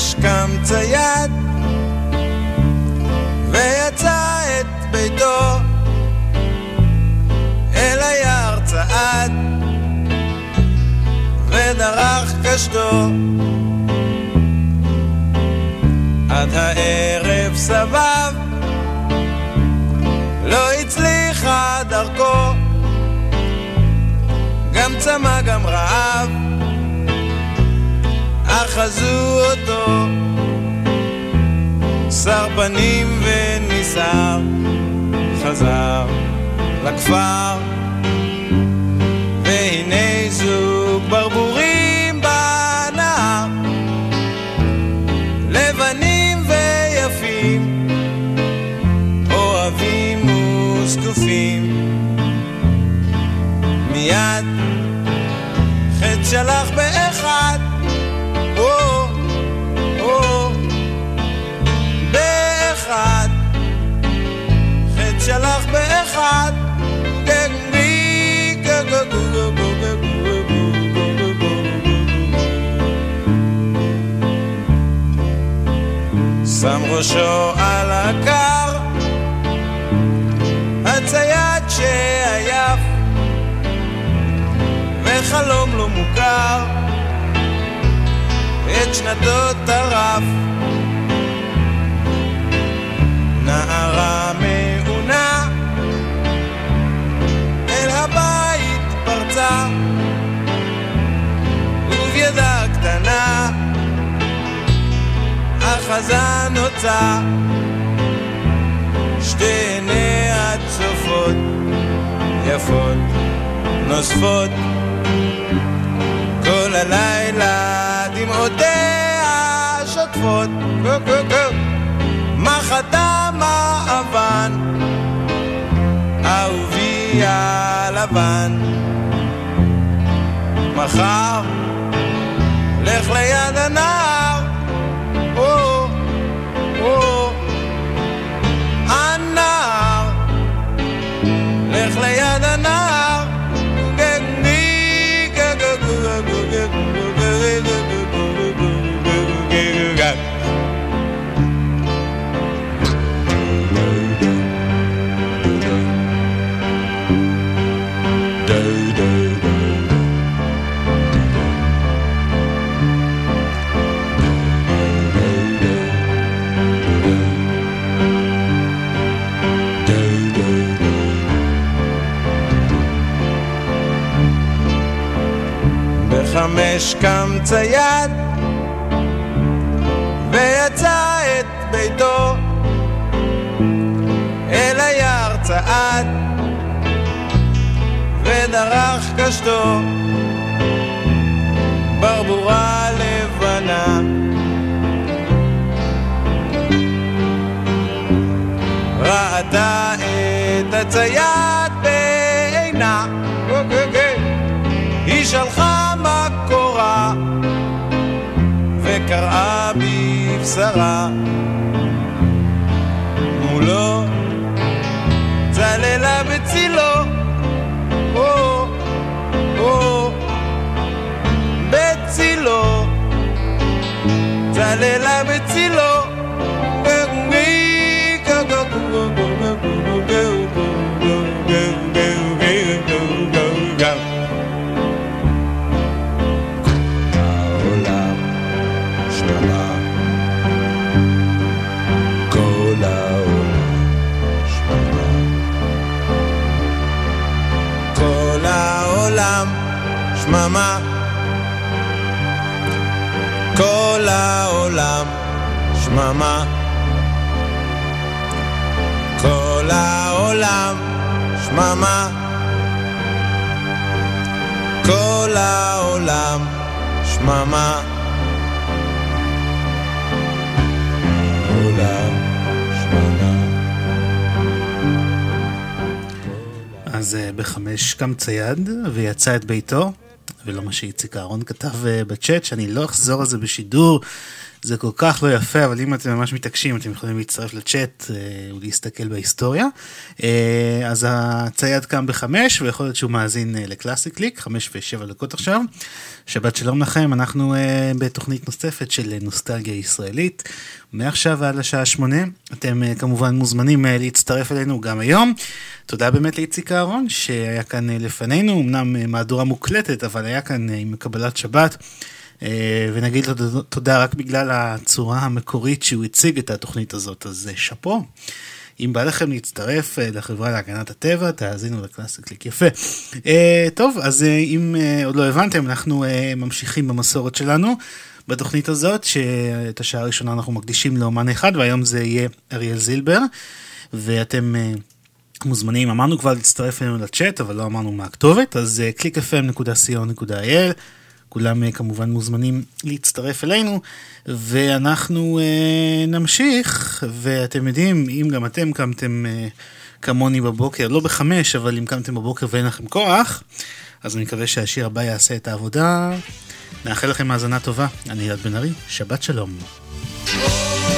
בחמש קם צייד ויצא את ביתו צעד ודרך קשתו. עד הערב סבב לא הצליחה דרכו. גם צמא גם רעב אחזו אותו. שר פנים וניסר חזר לכפר. והנה זוג ברבורים בנהר, לבנים ויפים, אוהבים וזקופים. מיד חטא שלח באחד, שלח באחד. שם ראשו על הקר, הצייד שעייף, וחלום לא מוכר, את שנתו טרף. נערה פרצה, ובידה קטנה החזן הוצא. שתי עיניה צופות יפות נוספות. כל הלילה דמעותיה שוטפות. מחתה מעוון אהובי הלבן מחר לך ליד הנער. לך ליד הנהר בחמש קם צייד ויצא את ביתו אל היער צעד ודרך קשתו ברבורה לבנה. ראתה את הצייד בעינה. היא שלחה וקראה בבשרה מולו צללה בצילו. או, או, בצילו. צללה בצילו שממה. כל העולם שממה. אז אה, בחמש קם צייד ויצא את ביתו, ולא מה שאיציק אהרון כתב אה, בצ'אט, שאני לא אחזור על זה בשידור, זה כל כך לא יפה, אבל אם אתם ממש מתעקשים, אתם יכולים להצטרף לצ'אט אה, ולהסתכל בהיסטוריה. אה, אז הצייד קם בחמש, ויכול להיות שהוא מאזין אה, לקלאסי קליק, חמש ושבע דקות עכשיו. שבת שלום לכם, אנחנו בתוכנית נוספת של נוסטלגיה ישראלית. מעכשיו ועד לשעה שמונה, אתם כמובן מוזמנים להצטרף אלינו גם היום. תודה באמת לאיציק אהרון, שהיה כאן לפנינו, אמנם מהדורה מוקלטת, אבל היה כאן עם קבלת שבת. אה, ונגיד לו תודה רק בגלל הצורה המקורית שהוא הציג את התוכנית הזאת, אז אה, שאפו. אם בא לכם להצטרף אה, לחברה להגנת הטבע, תאזינו לקלאסי קליק יפה. טוב, אז אם עוד לא הבנתם, אנחנו ממשיכים במסורת שלנו. בתוכנית הזאת, שאת השעה הראשונה אנחנו מקדישים לאומן אחד, והיום זה יהיה אריאל זילבר, ואתם מוזמנים, אמרנו כבר להצטרף אלינו לצ'אט, אבל לא אמרנו מה הכתובת, אז www.clickfm.co.il כולם אה, כמובן מוזמנים להצטרף אלינו, ואנחנו אה, נמשיך, ואתם יודעים, אם גם אתם קמתם אה, כמוני בבוקר, לא בחמש, אבל אם קמתם בבוקר ואין לכם כוח, אז אני מקווה שהשיר הבא יעשה את העבודה. נאחל לכם האזנה טובה, אני ילד בן ארי, שבת שלום. Oh!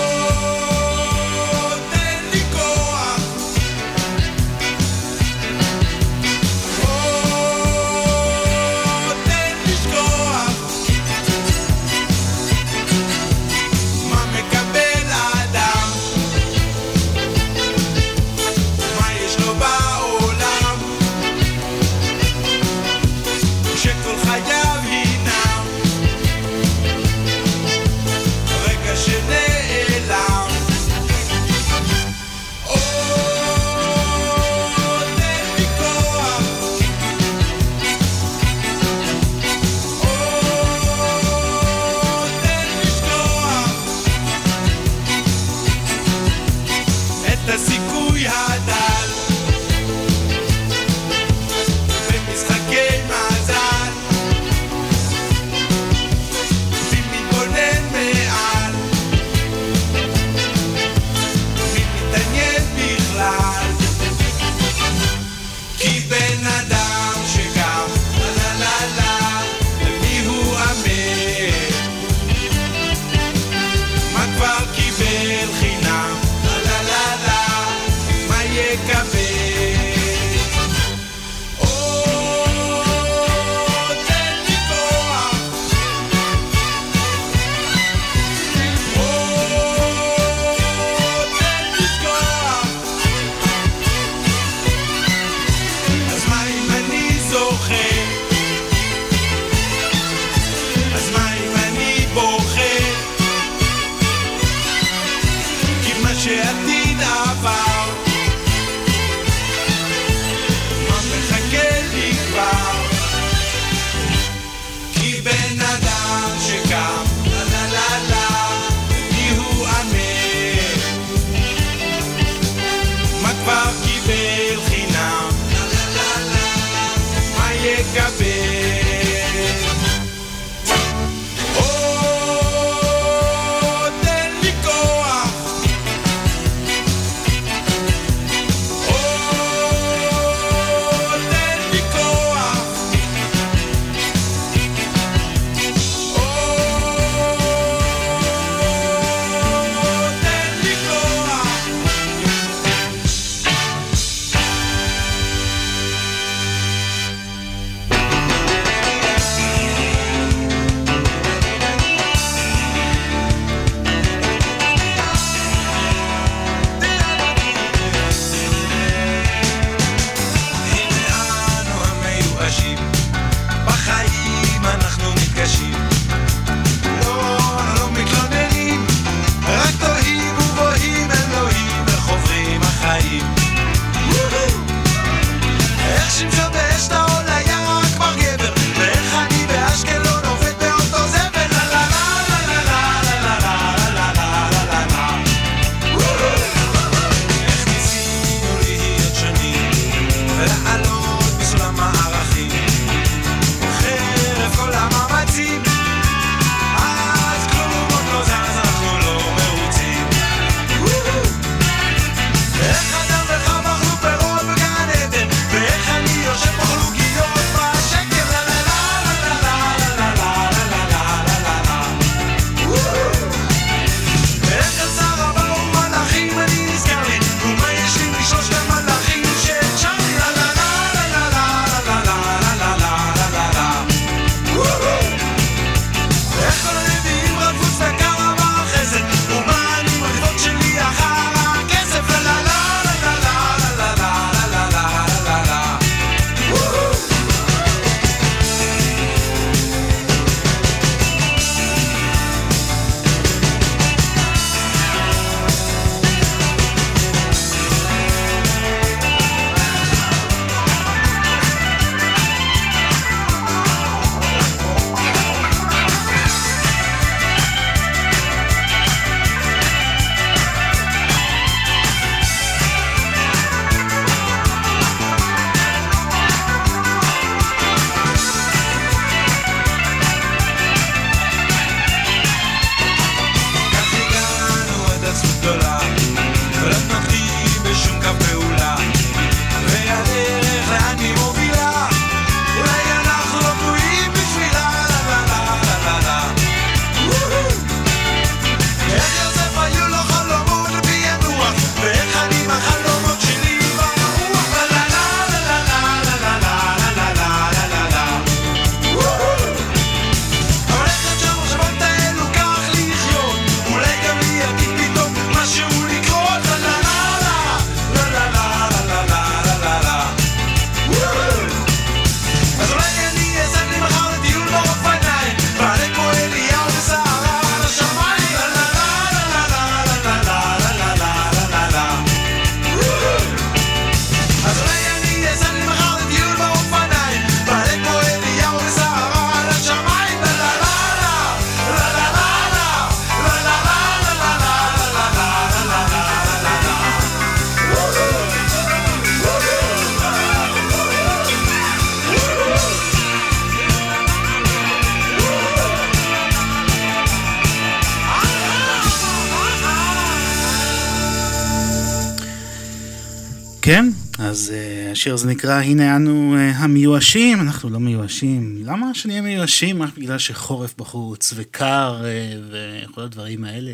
השיר הזה נקרא הנה אנו uh, המיואשים, אנחנו לא מיואשים. למה שנהיה מיואשים? רק בגלל שחורף בחוץ וקר uh, וכל הדברים האלה.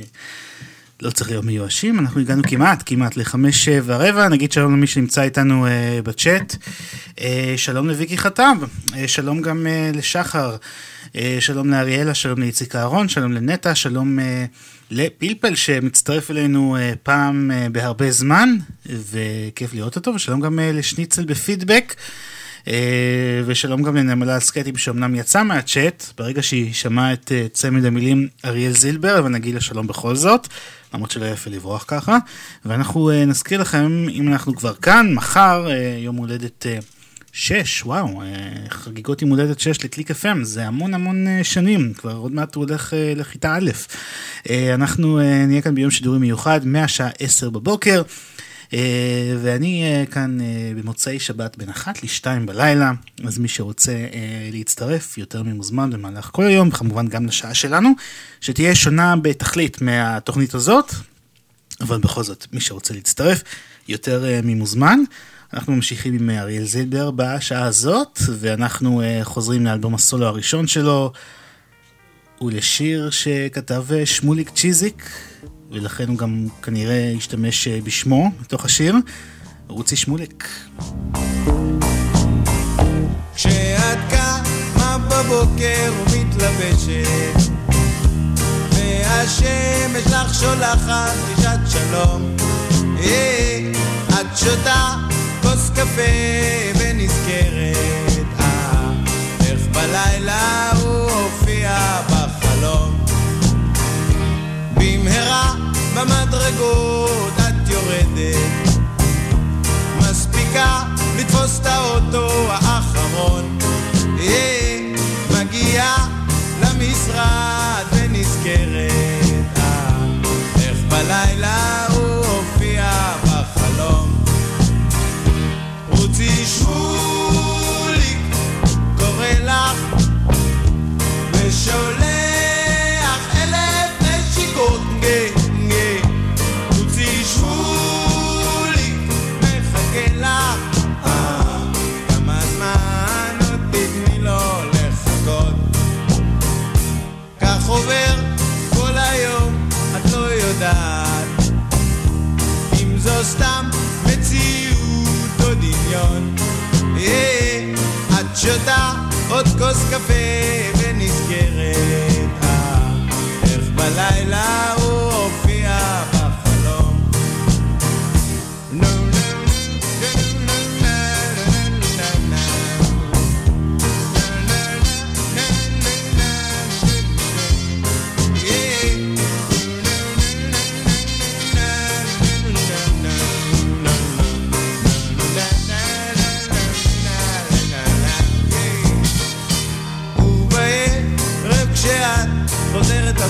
לא צריך להיות מיואשים, אנחנו הגענו כמעט, כמעט לחמש ורבע, נגיד שלום למי שנמצא איתנו uh, בצ'אט. Uh, שלום לוויקי חטב, uh, שלום גם uh, לשחר, uh, שלום לאריאלה, שלום לאיציק אהרון, שלום לנטע, שלום... Uh, לפלפל שמצטרף אלינו uh, פעם uh, בהרבה זמן, וכיף לראות אותו, ושלום גם uh, לשניצל בפידבק, ושלום גם לנמלה הסקטים שאומנם יצא מהצ'אט, ברגע שהיא שמעה את צמד המילים אריאל זילבר, אבל נגיד לה שלום בכל זאת, למרות שלא יפה לברוח ככה, ואנחנו נזכיר לכם, אם אנחנו כבר כאן, מחר, יום הולדת... שש, וואו, חגיגות יום הולדת שש לקליק FM, זה המון המון שנים, כבר עוד מעט הוא הולך לכיתה א'. אנחנו נהיה כאן ביום שידורי מיוחד, מהשעה עשר בבוקר, ואני כאן במוצאי שבת בין אחת לשתיים בלילה, אז מי שרוצה להצטרף יותר ממוזמן במהלך כל היום, כמובן גם לשעה שלנו, שתהיה שונה בתכלית מהתוכנית הזאת, אבל בכל זאת, מי שרוצה להצטרף, יותר ממוזמן. אנחנו ממשיכים עם אריאל זילבר בשעה הזאת, ואנחנו uh, חוזרים לאלבום הסולו הראשון שלו, ולשיר שכתב uh, שמוליק צ'יזיק, ולכן הוא גם כנראה השתמש בשמו בתוך השיר, רוצי שמוליק. כשאת קמה בבוקר ומתלבשת והשמש לך שולחת דרישת שלום, את שותה כוס קפה ונזכרת, אה, איך בלילה הוא הופיע בחלום. במהרה במדרגות את יורדת, מספיקה לתפוס את האוטו האחרון. מגיעה למשרד ונזכרת, שמוליק קורא לך ושולח אלף נשיקות נגה רוצי שמוליק מחכה לך. אה, כמה זמן עוד תתני לו לחכות? כך עובר כל היום את לא יודעת. אם זו סתם שותה עוד כוס קפה ונזכרת, אה, איך בלילה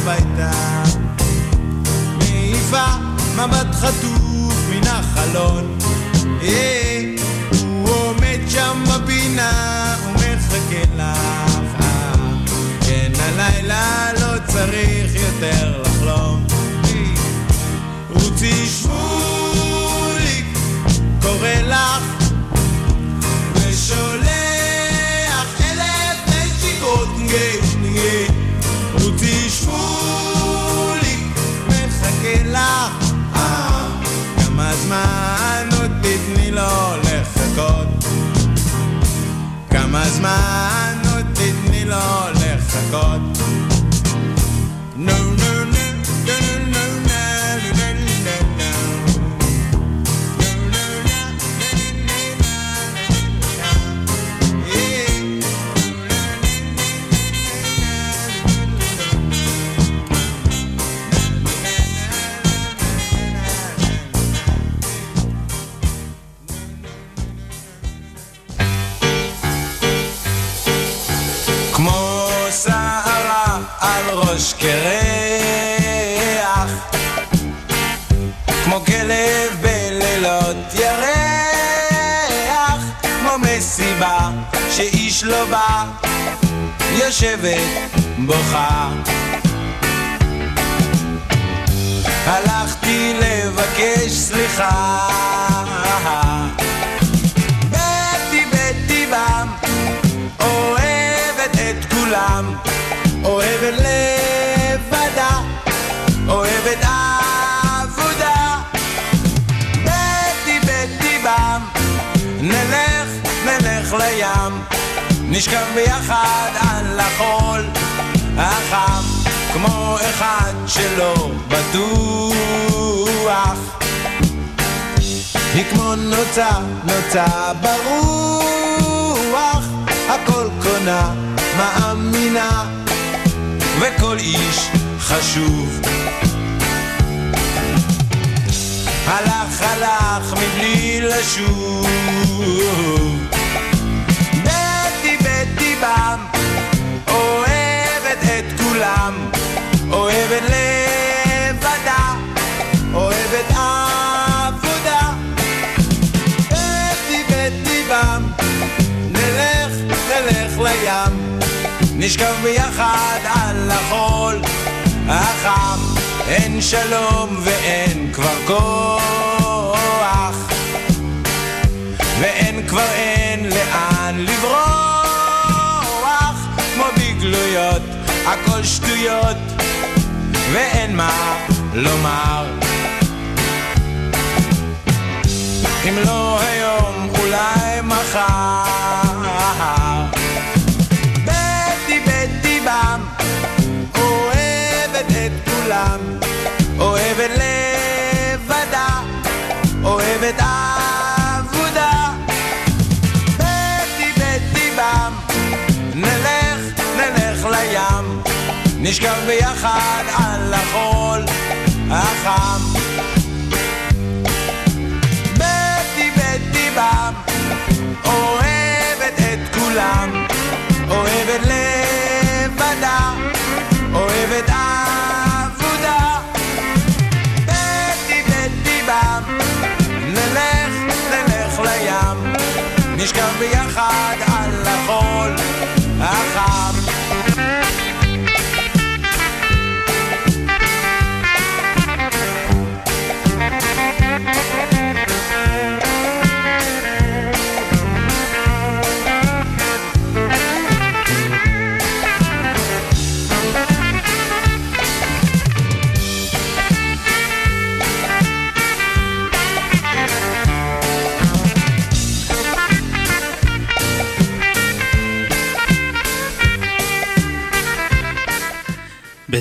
הביתה. מעיפה מבט חטוף מן החלון. אה, הוא עומד שם בפינה ומחכה לך אה, כן הלילה לא צריך יותר לחלום. אה, רוצי שמוליק smile. יושבת בוכה. הלכתי לבקש סליחה. בטי בטבעם, אוהבת את כולם, אוהבת לבדה, אוהבת עבודה. בטי בטבעם, נלך, נלך לים, נשכב ביחד. על החול החם כמו אחד שלא בטוח. היא כמו נוצה, נוצה ברוח. הכל קונה, מאמינה. וכל איש חשוב. הלך הלך מבלי לשוב כולם אוהבת לבדה אוהבת עבודה. בטי בטי בם נלך נלך לים. נשכב ביחד על החול החם. אין שלום ואין כבר כוח. ואין כבר אין לאן לברוח. כמו בגלויות הכל שטויות ואין מה לומר. אם לא היום אולי מחר. בטי בטי בם אוהבת את כולם נשכב ביחד על החול החם. בטי בטי בם אוהבת את כולם. אוהבת לבדה אוהבת עבודה בטי בם נלך נלך לים. נשכב ביחד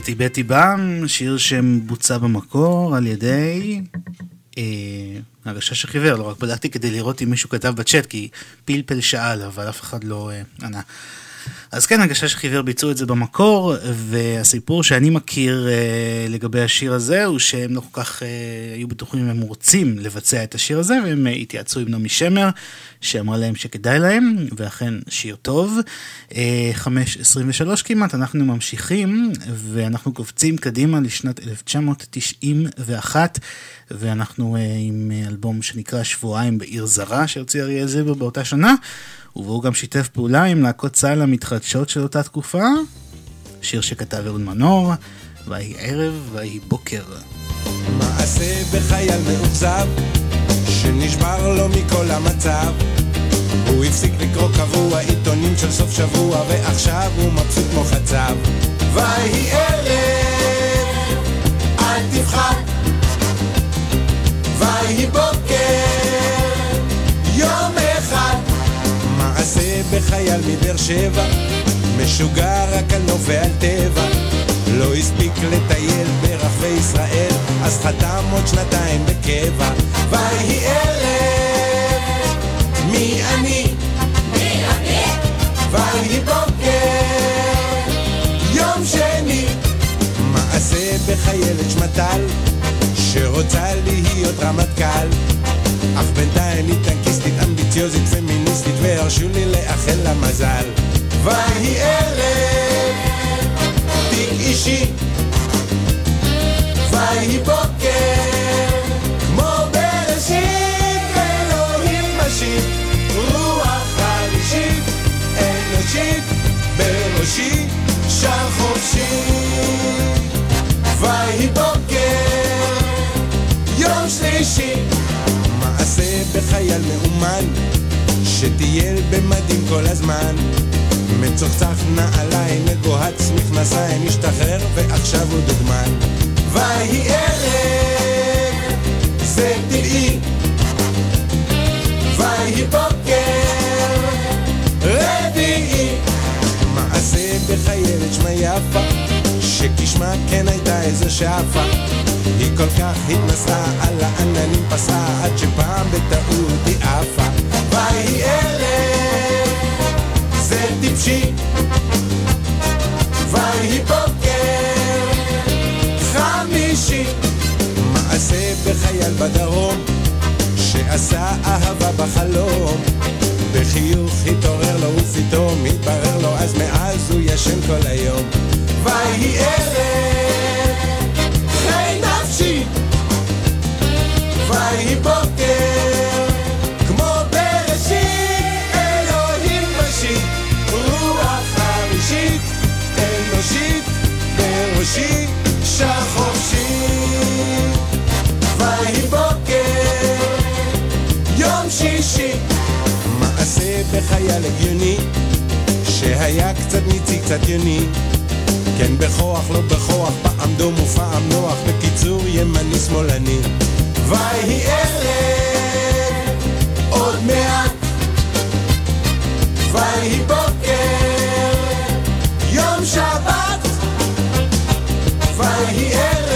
בטי בטי בם, שיר שבוצע במקור על ידי אה, הגשש החיוור, לא רק בדקתי כדי לראות אם מישהו כתב בצ'אט, כי פלפל שאל, אבל אף אחד לא אה, ענה. אז כן, הגשש החיוור ביצעו את זה במקור, והסיפור שאני מכיר אה, לגבי השיר הזה, הוא שהם לא כל כך אה, היו בטוחים אם הם רוצים לבצע את השיר הזה, והם אה, התייעצו עם נעמי שמר, שאמרה להם שכדאי להם, ואכן שיר טוב. אה, 5.23 כמעט, אנחנו ממשיכים, ואנחנו קופצים קדימה לשנת 1991, ואנחנו אה, עם אלבום שנקרא שבועיים בעיר זרה, שהוציא אריאל זילבר באותה שנה. והוא גם שיתף פעולה עם להקות צה"ל המתחדשות של אותה תקופה, שיר שכתב אהוד מנור, ויהי ערב ויהי בוקר. מעשה בחייל מאוכזב, שנשבר לו מכל המצב. הוא הפסיק לקרוא קבוע עיתונים של סוף שבוע, ועכשיו הוא מבסוט כמו חצב. ויהי ערב, אל תפחד. ויהי בוקר, יום. מעשה בחייל מבאר שבע, משוגע רק על נוף ועל טבע. לא הספיק לטייל ברחבי ישראל, אז חתם עוד שנתיים בקבע. ויהי ערב, מי אני? מי בחיילת שמטל, שרוצה להיות רמטכ"ל. אך בינתיים היא טנקיסטית, אמביציוזית, פמיניסטית, והרשו לי לאחל לה מזל. ויהי ערב, תיק אישי, ויהי בוקר, כמו בראשית, אלוהים משיב, רוח חלישית, אנושית, בראשי, שר חופשי. ויהי בוקר, יום שלישי, מעשה בחייל מאומן, שטייל במדים כל הזמן. מצוחצח נעליים, מגוהץ מכנסיים, השתחרר ועכשיו הוא דוגמן. ויהי ערב, זה טבעי. ויהי בוקר, יפה שכשמה כן הייתה איזה שאפה. היא כל כך התנסה על העננים פסעה עד שפעם בטעות היא עפה. ויהי ערב זה טיפשי. ויהי בוקר חמישי. מעשה בחייל בדרום שעשה אהבה בחלום בחיוך התעורר לו ופתאום התברר לו אז מאז הוא ישן כל היום. ויהי ערב חי נפשי ויהי בוקר כמו בראשית אלוהים ראשית רוח חמישית אנושית בראשי שחופשי מעשה בחייל הגיוני שהיה קצת ניצי קצת יוני. כן בכוח לא בכוח פעם דום ופעם נוח בקיצור ימני שמאלני. ויהי ערב עוד מעט. ויהי בוקר יום שבת. ויהי ערב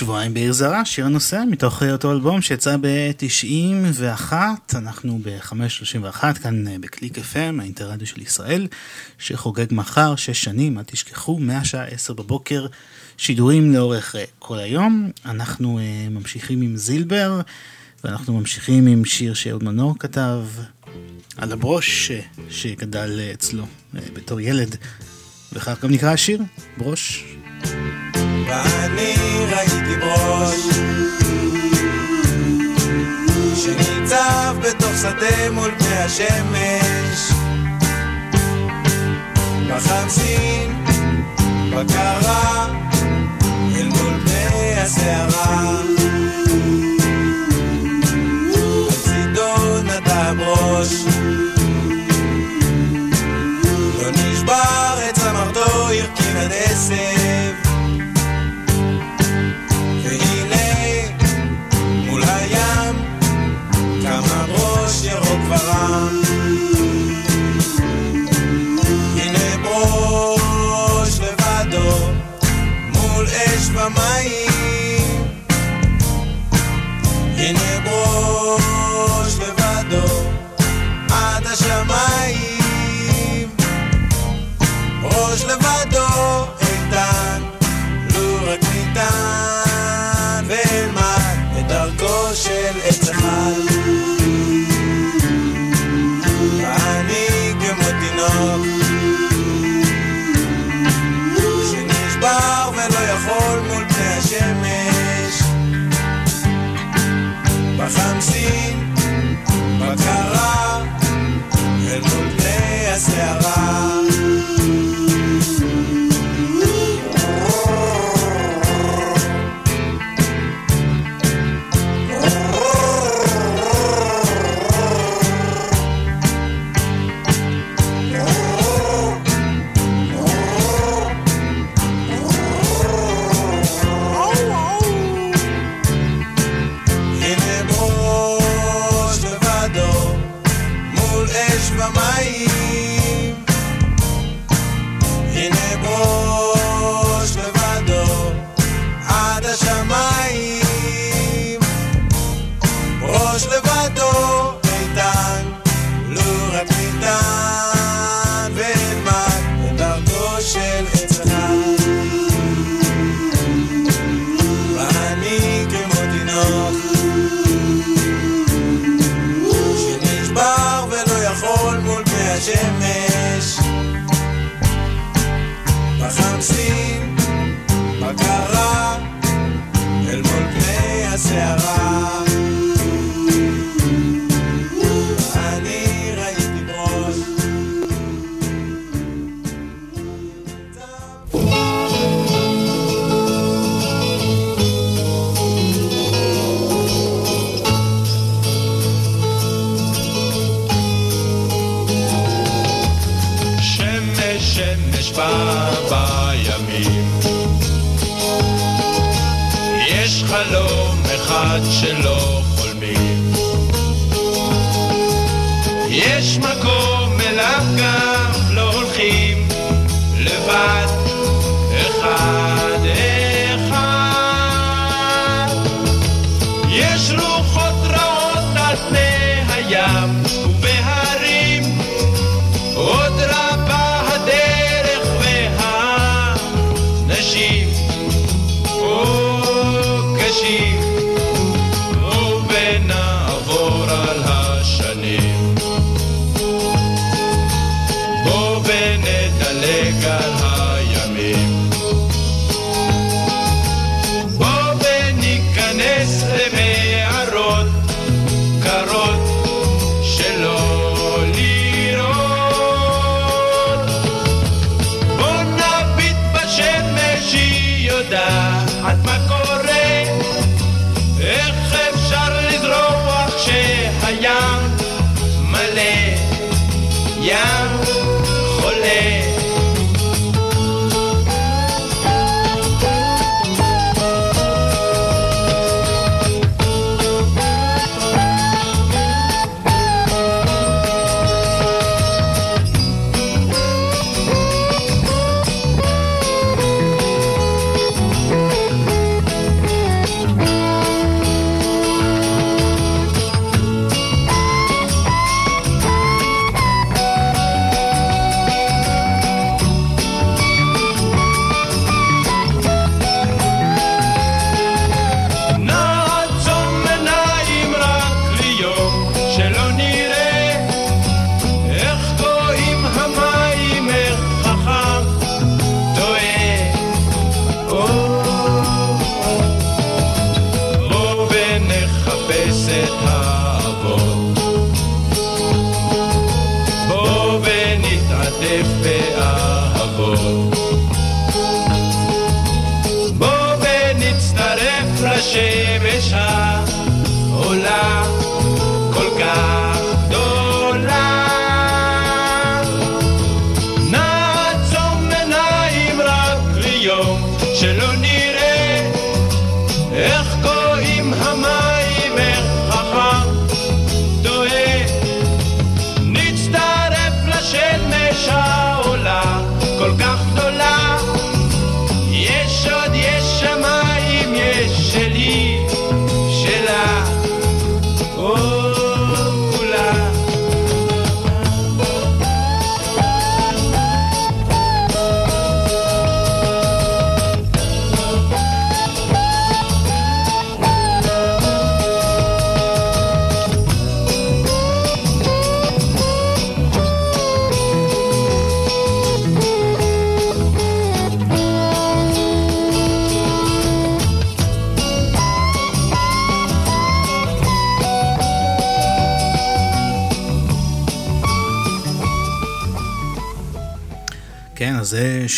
שבועיים בעיר זרה, שיר הנושא מתוך אותו אלבום שיצא ב-91, אנחנו ב-531 כאן אה, בקליק FM, האינטרדיו של ישראל, שחוגג מחר שש שנים, אל תשכחו, מהשעה עשר בבוקר, שידורים לאורך אה, כל היום. אנחנו uh, ממשיכים עם זילבר, ואנחנו ממשיכים עם שיר שאהוד מנור כתב על הברוש שגדל אצלו בתור ילד, וכך גם נקרא השיר, ברוש. ואני ראיתי ברוש שניצב בתוך שדה מול פני השמש. בחמסין, בקרה, אל מול פני הסערה. על צידו נטע ברוש לא נשבר את צמרתו, הרכין עד עשב אש ומים הנה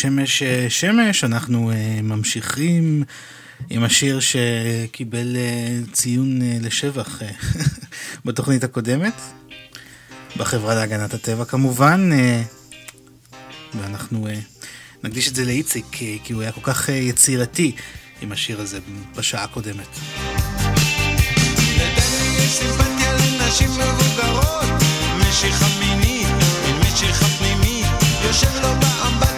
שמש אה, שמש, אנחנו אה, ממשיכים עם השיר שקיבל אה, ציון לשבח בתוכנית הקודמת, בחברה להגנת הטבע כמובן, ואנחנו נקדיש את זה לאיציק, כי הוא היה כל כך יצירתי עם השיר הזה בשעה הקודמת. יושב לו באמבטיה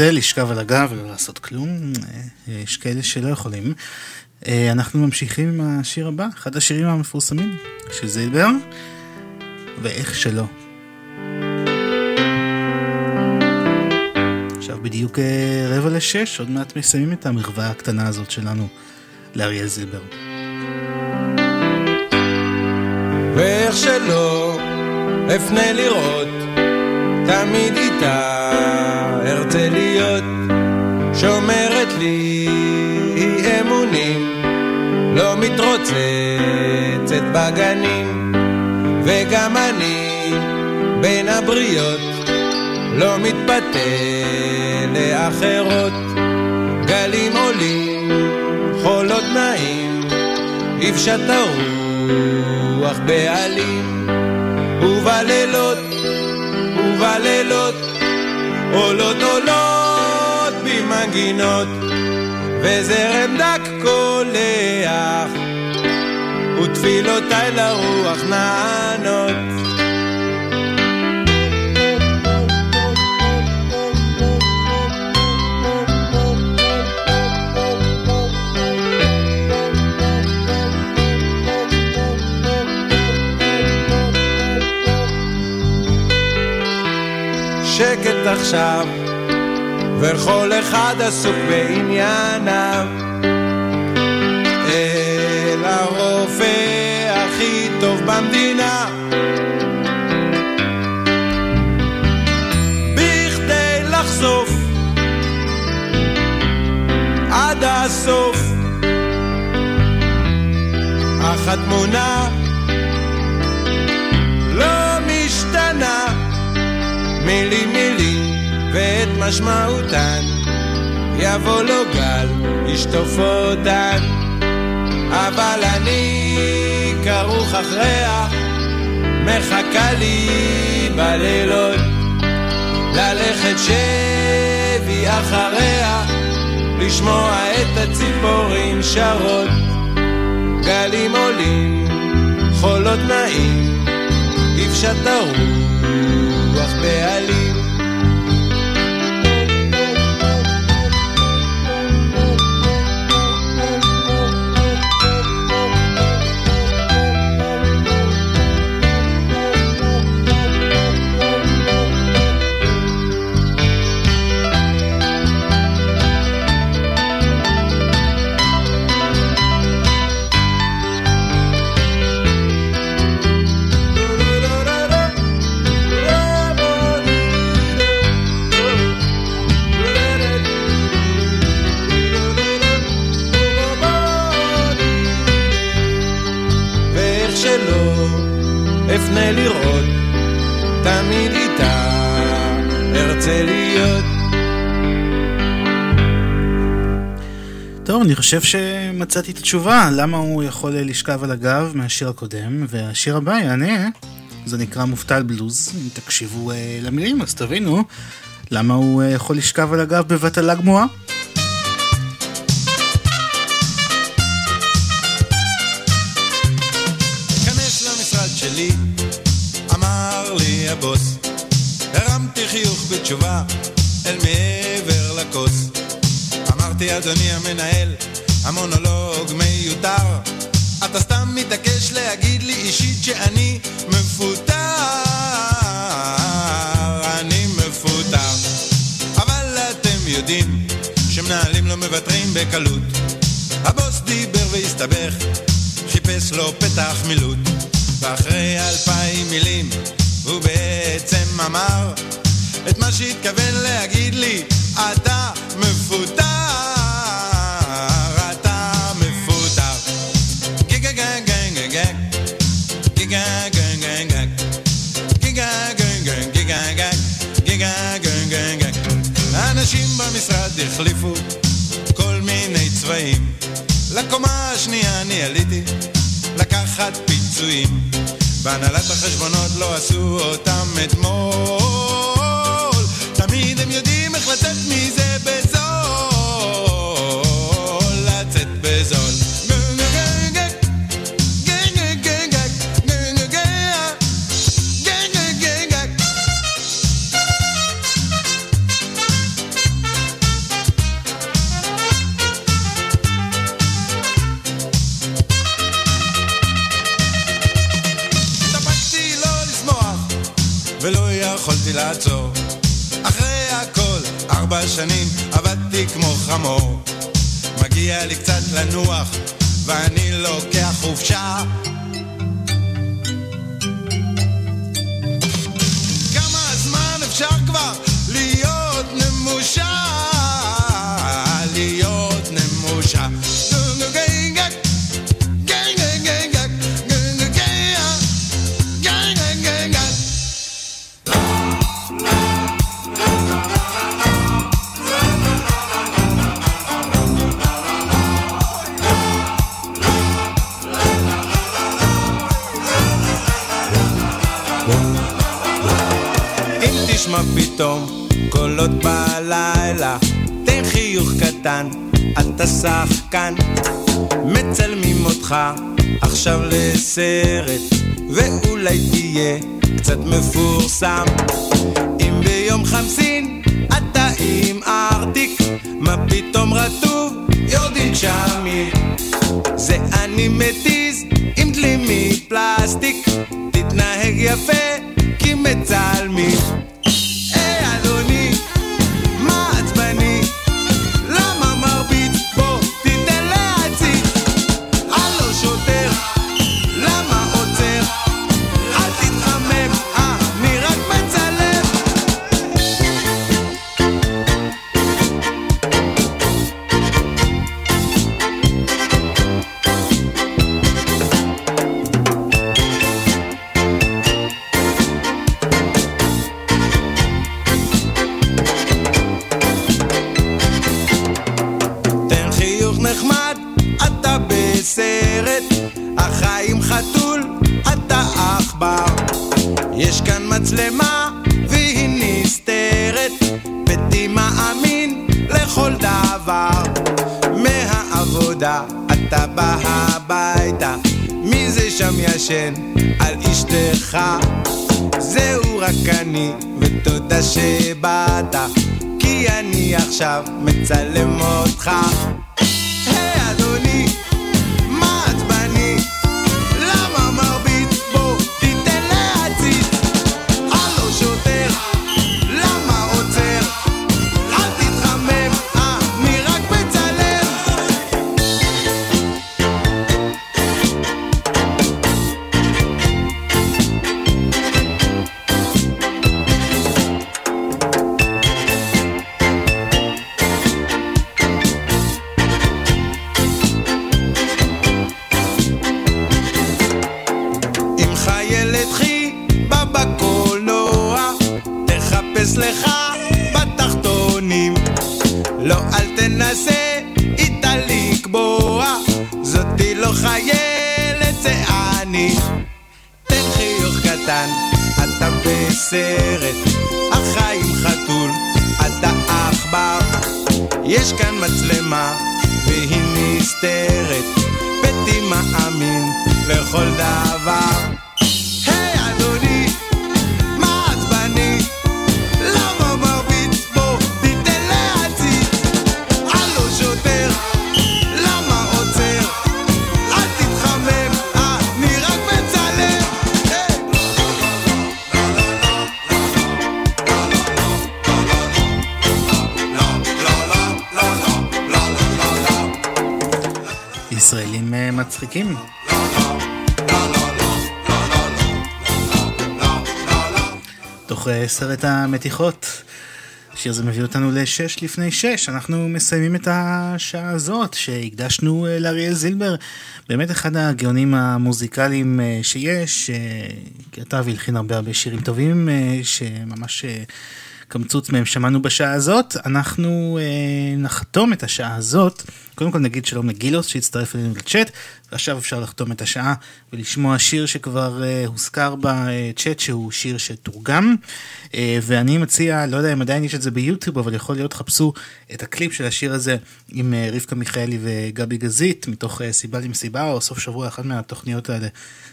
אה, להתבטא, לשכב על הגב ולא לעשות כלום, אה, יש כאלה שלא יכולים. אה, אנחנו ממשיכים עם השיר הבא, אחד השירים המפורסמים של זילבר, ואיך שלא. עכשיו בדיוק רבע לשש, עוד מעט מסיימים את המחווה הקטנה הזאת שלנו לאריאל זילבר. ואיך שלא אפנה לראות תמיד איתה ארצה להיות שומרת לי אמונים לא מתרוצצת בגנים וגם אני בין הבריות לא מתפתה לאחרות. גלים עולים חולות נעים יפשט הרוח בעלים ובלילות ובלילות עולות עולות במנגינות וזרם דק קולח ותפילותיי לרוח נענות שקט עכשיו, וכל אחד עסוק בענייניו. אל הרופא הכי טוב במדינה. בכדי לחשוף עד הסוף אך התמונה מילים מילים ואת משמעותן. יבוא לו גל, ישטוף אותן. אבל אני כרוך אחריה מחכה לי בלילות. ללכת שבי אחריה לשמוע את הציפורים שרות, גלים עולים, חולות נעים, הרוח בעלים. ארצה להיות. טוב, אני חושב שמצאתי את התשובה, למה הוא יכול לשכב על הגב מהשיר הקודם, והשיר הבא יענה, זה נקרא מובטל בלוז, אם תקשיבו uh, למילים אז תבינו למה הוא uh, יכול לשכב על הגב גמוהה. שלי, המונולוג מיותר. אתה סתם מתעקש להגיד לי אישית שאני מפוטר. אני מפוטר. אבל אתם יודעים שמנהלים לא מוותרים בקלות. הבוס דיבר והסתבך, חיפש לו פתח מילוט. ואחרי אלפיים מילים הוא בעצם אמר את מה שהתכוון להגיד לי אתה לקחת פיצויים. בהנהלת החשבונות לא עשו אותם אתמול. תמיד הם יודעים לי קצת לנוח, ואני לוקח חופשה. אתה שחקן מצלמים אותך עכשיו לסרט ואולי תהיה קצת מפורסם. אם ביום חמסין אתה עם ארטיק מה פתאום רטוב? יורדים גשמים זה אני מתיז עם דלי מפלסטיק. תתנהג יפה כי מצלמים עכשיו מצלם אותך. סרט המתיחות. השיר הזה מביא אותנו לשש לפני שש, אנחנו מסיימים את השעה הזאת שהקדשנו אה, לאריאל זילבר, באמת אחד הגאונים המוזיקליים אה, שיש, כתב והלחין הרבה הרבה שירים טובים, אה, שממש קמצוץ מהם שמענו בשעה הזאת. אנחנו נחתום את השעה הזאת קודם כל נגיד שלום לגילוס שהצטרף אלינו לצ'אט, ועכשיו אפשר לחתום את השעה ולשמוע שיר שכבר uh, הוזכר בצ'אט שהוא שיר שתורגם, uh, ואני מציע, לא יודע אם עדיין יש את זה ביוטיוב, אבל יכול להיות, חפשו את הקליפ של השיר הזה עם uh, רבקה מיכאלי וגבי גזית, מתוך uh, סיבה למסיבה, או סוף שבוע, אחת מהתוכניות האלה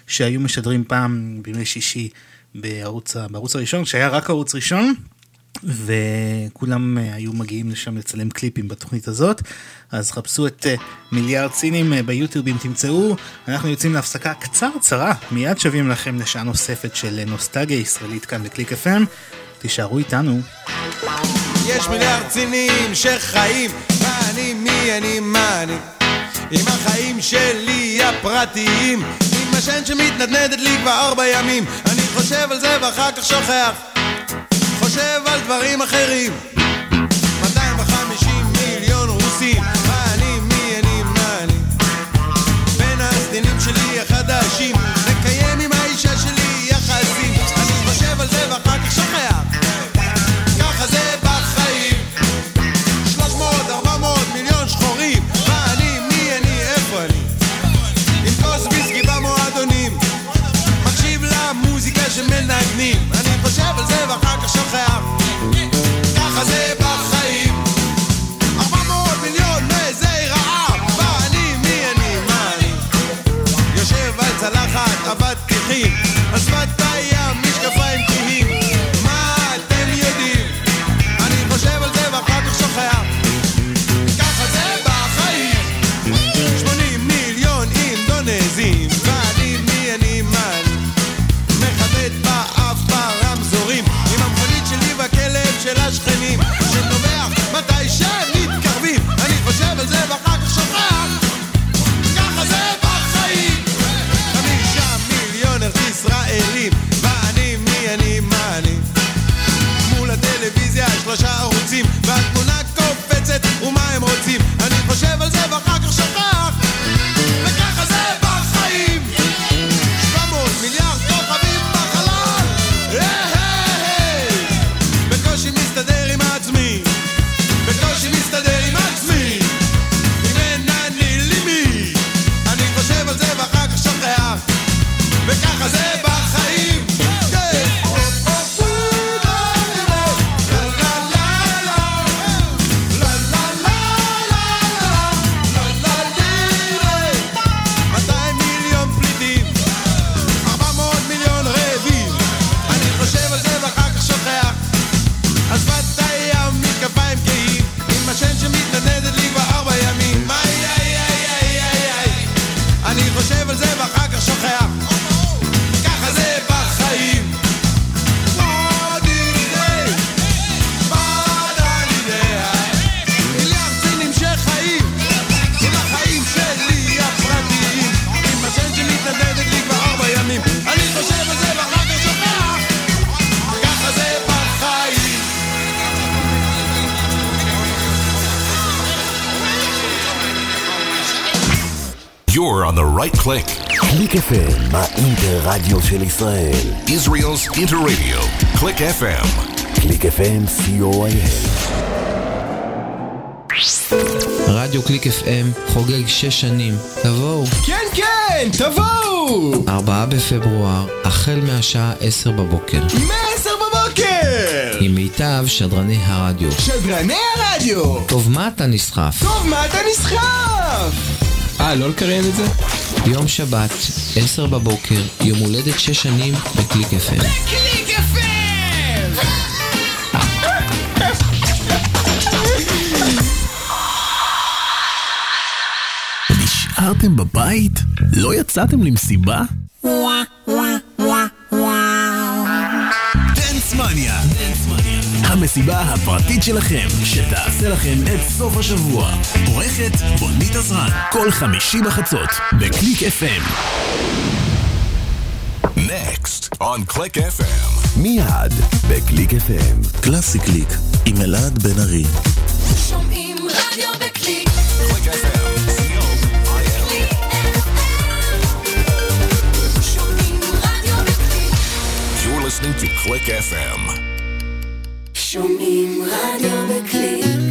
שהיו משדרים פעם בימי שישי בערוץ, בערוץ הראשון, שהיה רק ערוץ ראשון. וכולם אה, היו מגיעים לשם לצלם קליפים בתוכנית הזאת, אז חפשו את אה, מיליארד סינים אה, ביוטיוב אם תמצאו. אנחנו יוצאים להפסקה קצרצרה, מיד שווים לכם לשעה נוספת של נוסטגיה ישראלית כאן בקליק FM. תישארו איתנו. יש מיליארד צינים שחיים, מה אני, מי אני, מה אני. עם החיים שלי הפרטיים, עם השן שמתנדנדת לי כבר ארבע ימים. אני חושב על זה ואחר כך שוכח. חושב על דברים אחרים. 250 מיליון רוסים. מה אני, מי אני, מה אני? בין הסדינים שלי החדשים. מקיים עם האישה שלי יחסים. אני חושב על זה ואחר כך שוכח. ככה זה בחיים. 300, 400 מיליון שחורים. מה אני, מי אני, איפה אני? עם כוס ויסקי במועדונים. מקשיב למוזיקה שמנגנים ואחר כך שוכח ככה זה בחיים. ארבע מאות מיליון מזי רעב. ואני מי אני מה אני? יושב על צלחת על שפת ארץ FM, האינטר-רדיו של ישראל. Israel's Interradio. Click FM. קליק FM, co.il. רדיו קליק FM חוגג שש שנים. תבואו. כן, כן, תבואו! ארבעה בפברואר, החל מהשעה עשר בבוקר. מעשר בבוקר! עם מיטב שדרני הרדיו. שדרני הרדיו! טוב, מה אתה נסחף? טוב, מה אתה נסחף? אה, לא לקריין את זה? יום שבת, עשר בבוקר, יום הולדת שש שנים בקליק FM. קליק יפה! נשארתם בבית? לא יצאתם למסיבה? המסיבה הפרטית שלכם, שתעשה לכם את סוף השבוע. עורכת רונית עזרן, כל חמישי בחצות, בקליק FM. Next on Click FM. מיד בקליק FM. קלאסי קליק עם אלעד בן ארי. שומעים רדיו בקליק. Click FM. C-O-I-L. שומעים רדיו בקליק. You're listening to Click FM. שומעים רדיו בקליק.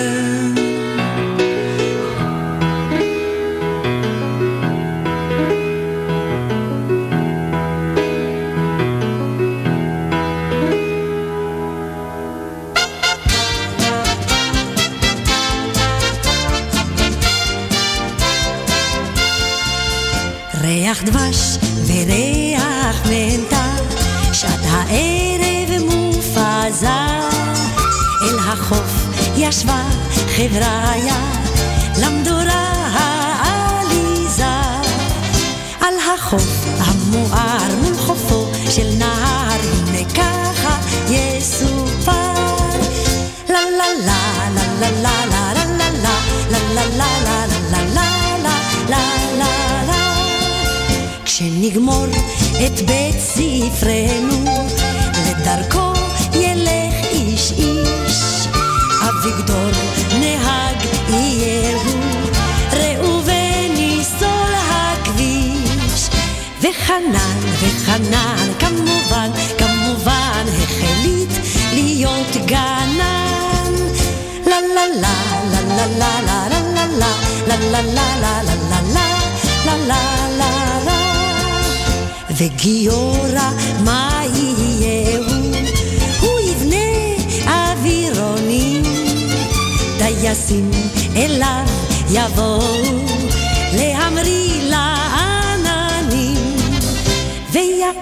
ריח דבש וריח מנטה, שעת הערב מופזר. אל החוף ישבה חבריה, למדורה העליזה. כשנגמור את בית ספרנו, לדרכו ילך איש איש. אביגדור נהג יהיהו, ראובן יסול הכביש. וחנן, וחנן, כמובן, כמובן, החליט להיות גנן. לה לה לה לה לה לה לה לה לה לה לה לה לה לה וגיורא מה יהיהו? הוא? יבנה אווירונים. טייסים אליו יבואו להמריא לעננים. ויעל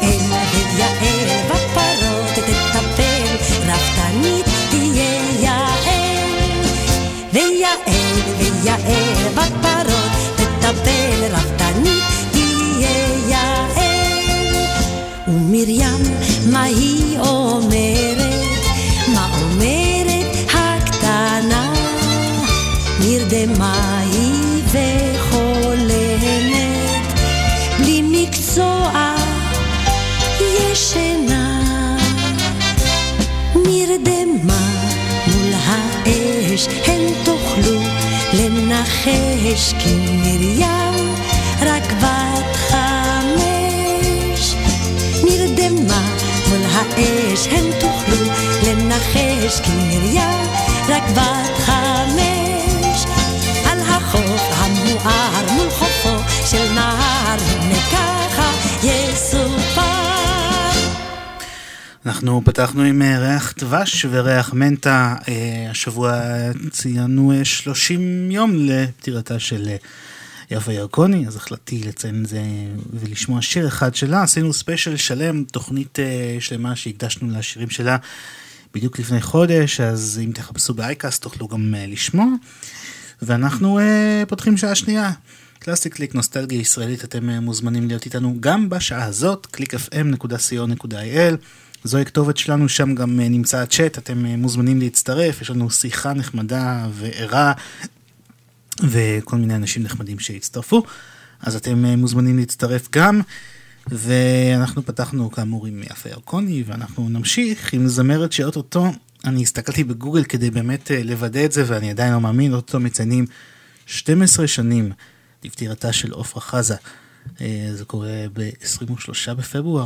ויעל בפרות תטפל רפתנית תהיה יעל. ויעל ויעל נרדמה מול האש הן תוכלו לנחש כי מרים רק בת חמש. נרדמה מול האש הן תוכלו לנחש כי מרים רק בת חמש. על החוף המואר מול חופו של נהר הנה ככה יסופר אנחנו פתחנו עם אה, ריח דבש וריח מנטה. אה, השבוע ציינו 30 יום לפטירתה של יפה ירקוני, אז החלטתי לציין את זה ולשמוע שיר אחד שלה. עשינו ספיישל שלם, תוכנית שלמה שהקדשנו לשירים שלה בדיוק לפני חודש, אז אם תחפשו באייקאסט תוכלו גם לשמוע. ואנחנו פותחים שעה שנייה. קלאסי קליק נוסטלגיה ישראלית, אתם מוזמנים להיות איתנו גם בשעה הזאת, www.clickfm.co.il. זוהי כתובת שלנו, שם גם אה, נמצא הצ'אט, אתם אה, מוזמנים להצטרף, יש לנו שיחה נחמדה וערה וכל מיני אנשים נחמדים שהצטרפו, אז אתם אה, מוזמנים להצטרף גם. ואנחנו פתחנו כאמור עם יפה ירקוני, ואנחנו נמשיך עם זמרת שאו-טו-טו, אני הסתכלתי בגוגל כדי באמת לוודא את זה, ואני עדיין לא מאמין, אוטוטו מציינים 12 שנים לפטירתה של עפרה חזה. זה קורה ב-23 בפברואר.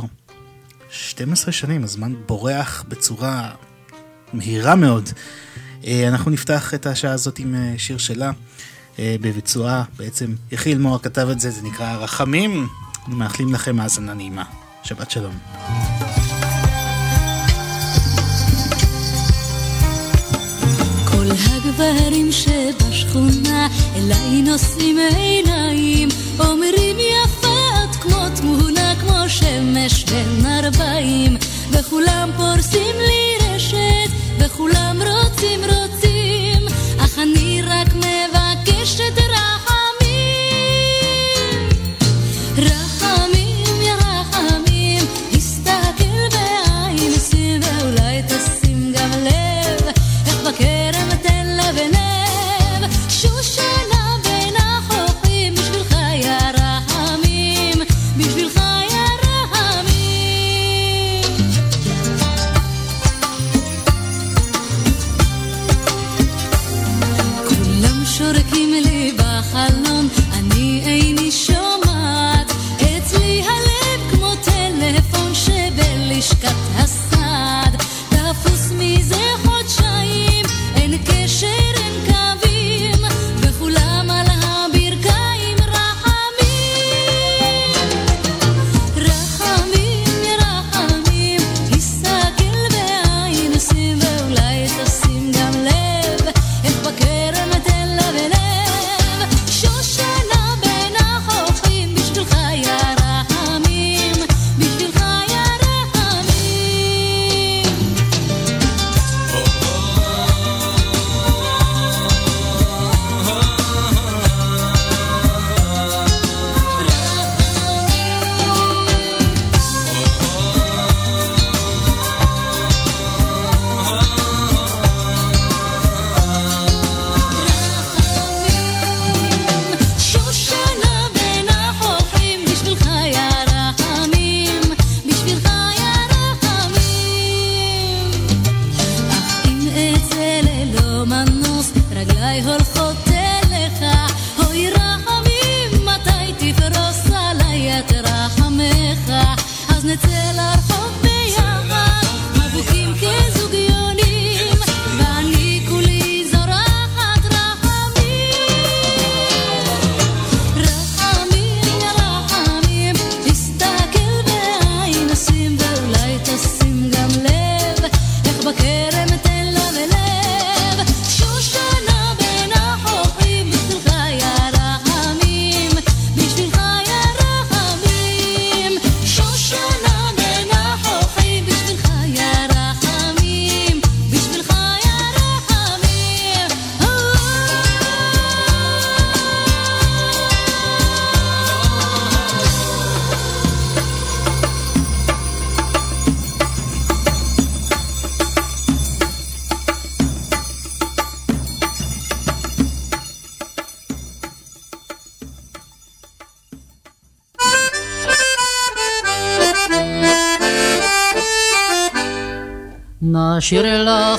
12 שנים, הזמן בורח בצורה מהירה מאוד. אה, אנחנו נפתח את השעה הזאת עם אה, שיר שלה אה, בביצועה, בעצם יחיל מור כתב את זה, זה נקרא רחמים. מאחלים לכם האזנה נעימה. שבת שלום. הגברים שבשכונה אליי נושאים עיניים אומרים יפה את כמו תמונה שמש בין ארבעים וכולם פורסים לי רשת וכולם רוצים רוצים אך אני רק מבקשת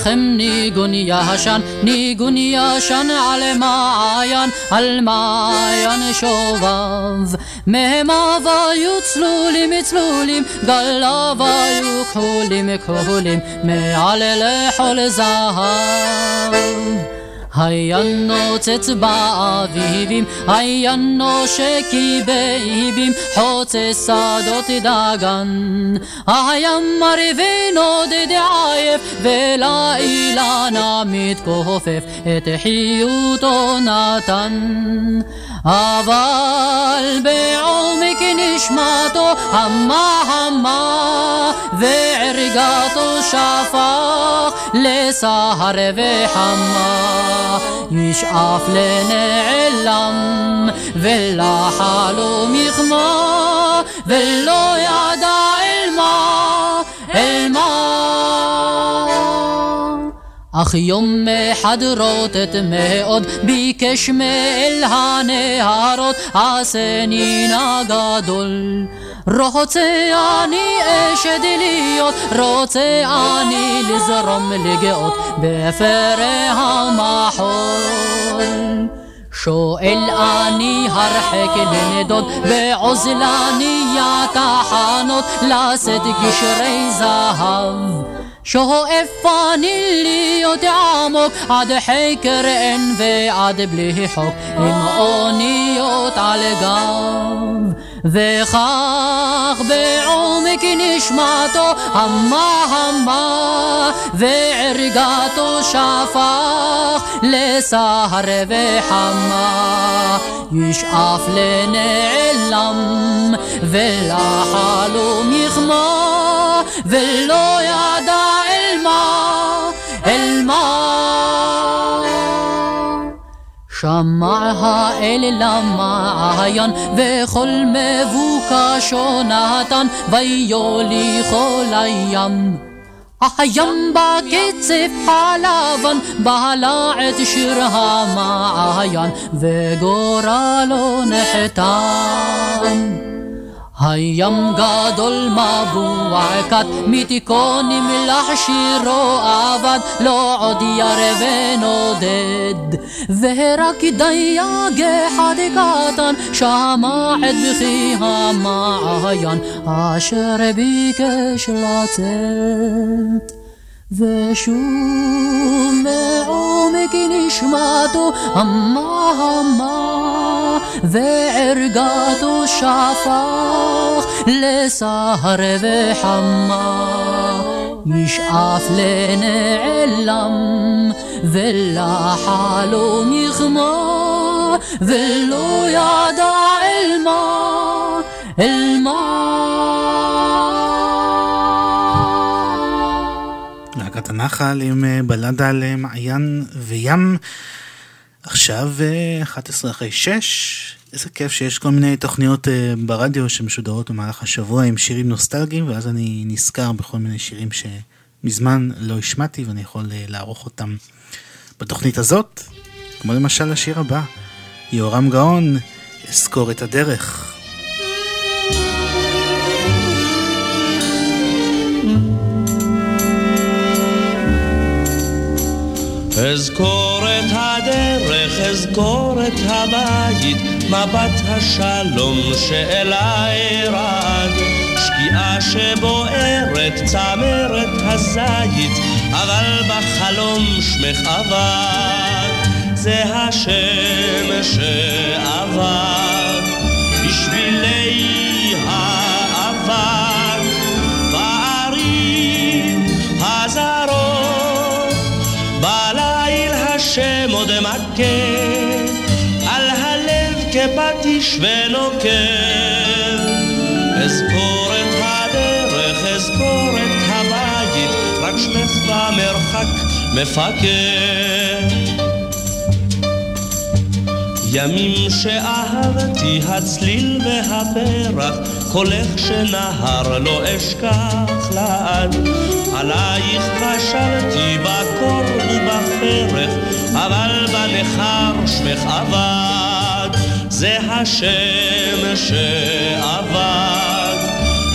לכם ניגון ישן, ניגון ישן על מעיין, על מעיין שובב. מהם היו צלולים צלולים, גליו היו כחולים כחולים, מעל לכל זהב. היה נוצץ באביבים, היה נושקי באיבים, חוצה שדות דגן. היה מרווה נודד עייף, ולאילנה מתכופף, את חיותו נתן. אבל בעומק נשמתו המה המה וערגתו שפך לסהר וחמה. ישאף לנעלם ולחלום יחמה ולא ידע אל מה אל מה אך יום אחד רוטט מאוד, ביקש מאל הנהרות, עשני נא גדול. רוצה אני אשד להיות, רוצה אני לזרום לגאות בפרא המחול. שואל אני הרחק לנדוד, בעוזלני התחנות, לשאת גשרי זהב. שואף אני להיות עמוק עד חקר אין ועד בלי חוק עם אוניות על גב וכך בעומק נשמתו המה המה וערגתו שפך לסהר וחמה ישאף לנעלם ולחלום יכמה ולא ידע שמע האל למעיין וכל מבוקשו נתן ויוליכו לים הים. בקצף הלבן בלע את שיר המעיין וגורלו נחתן הים גדול מבוע כת, מתיקו נמלח שירו אבד, לא עוד ירא ונודד. ורק דייג אחד קטן, שמע את בכי המעיין, אשר ביקש לצאת. ושוב מעומק נשמתו המה המה וערגתו שפך לסהר וחמה. ישאף לנעלם ולחלום יכמה ולא ידע אל מה אל מה הנחל עם אה, בלדה על אה, מעיין וים. עכשיו 11 אה, אחרי 6, איזה כיף שיש כל מיני תוכניות ברדיו שמשודרות במהלך השבוע עם שירים נוסטלגיים, ואז אני נזכר בכל מיני שירים שמזמן לא השמעתי ואני יכול לערוך אותם בתוכנית הזאת, כמו למשל השיר הבא, יהורם גאון, אזכור את הדרך. אזכור את הדרך, אזכור את הבית, מבט השלום שאליי רעד. שקיעה שבוערת, צמרת הזית, אבל בחלום שמך עבד. זה השם שעבד בשבילי האבק בערים הזרות. מכה, על הלב כפטיש ונוקב. אזכור את הדרך, אזכור את הבית, רק שמך במרחק מפקד. ימים שאהבתי הצליל והפרח, קולך שנהר לא אשכח לעד. עלייך חשבתי בקור ובפרח, אבל בנכר שמך אבד. זה השם שעבד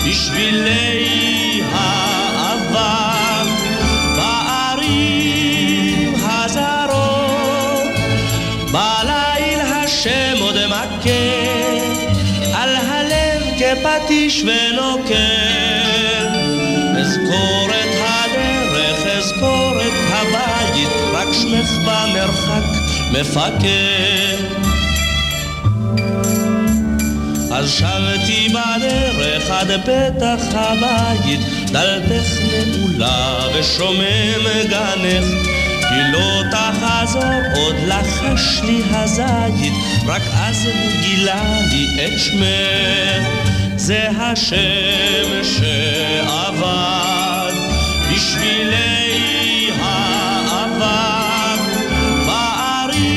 בשבילי האבק כפטיש ונוקב. אזכור את הדרך, אזכור את הבית, רק שמך במרחק מפקד. אז שבתי בדרך עד פתח הבית, דלתך נעולה ושומם גנך. כי לא תחזור עוד לחש לי הזית, רק אז גילה לי את שמך. זה השם שעבד בשבילי האבק בערים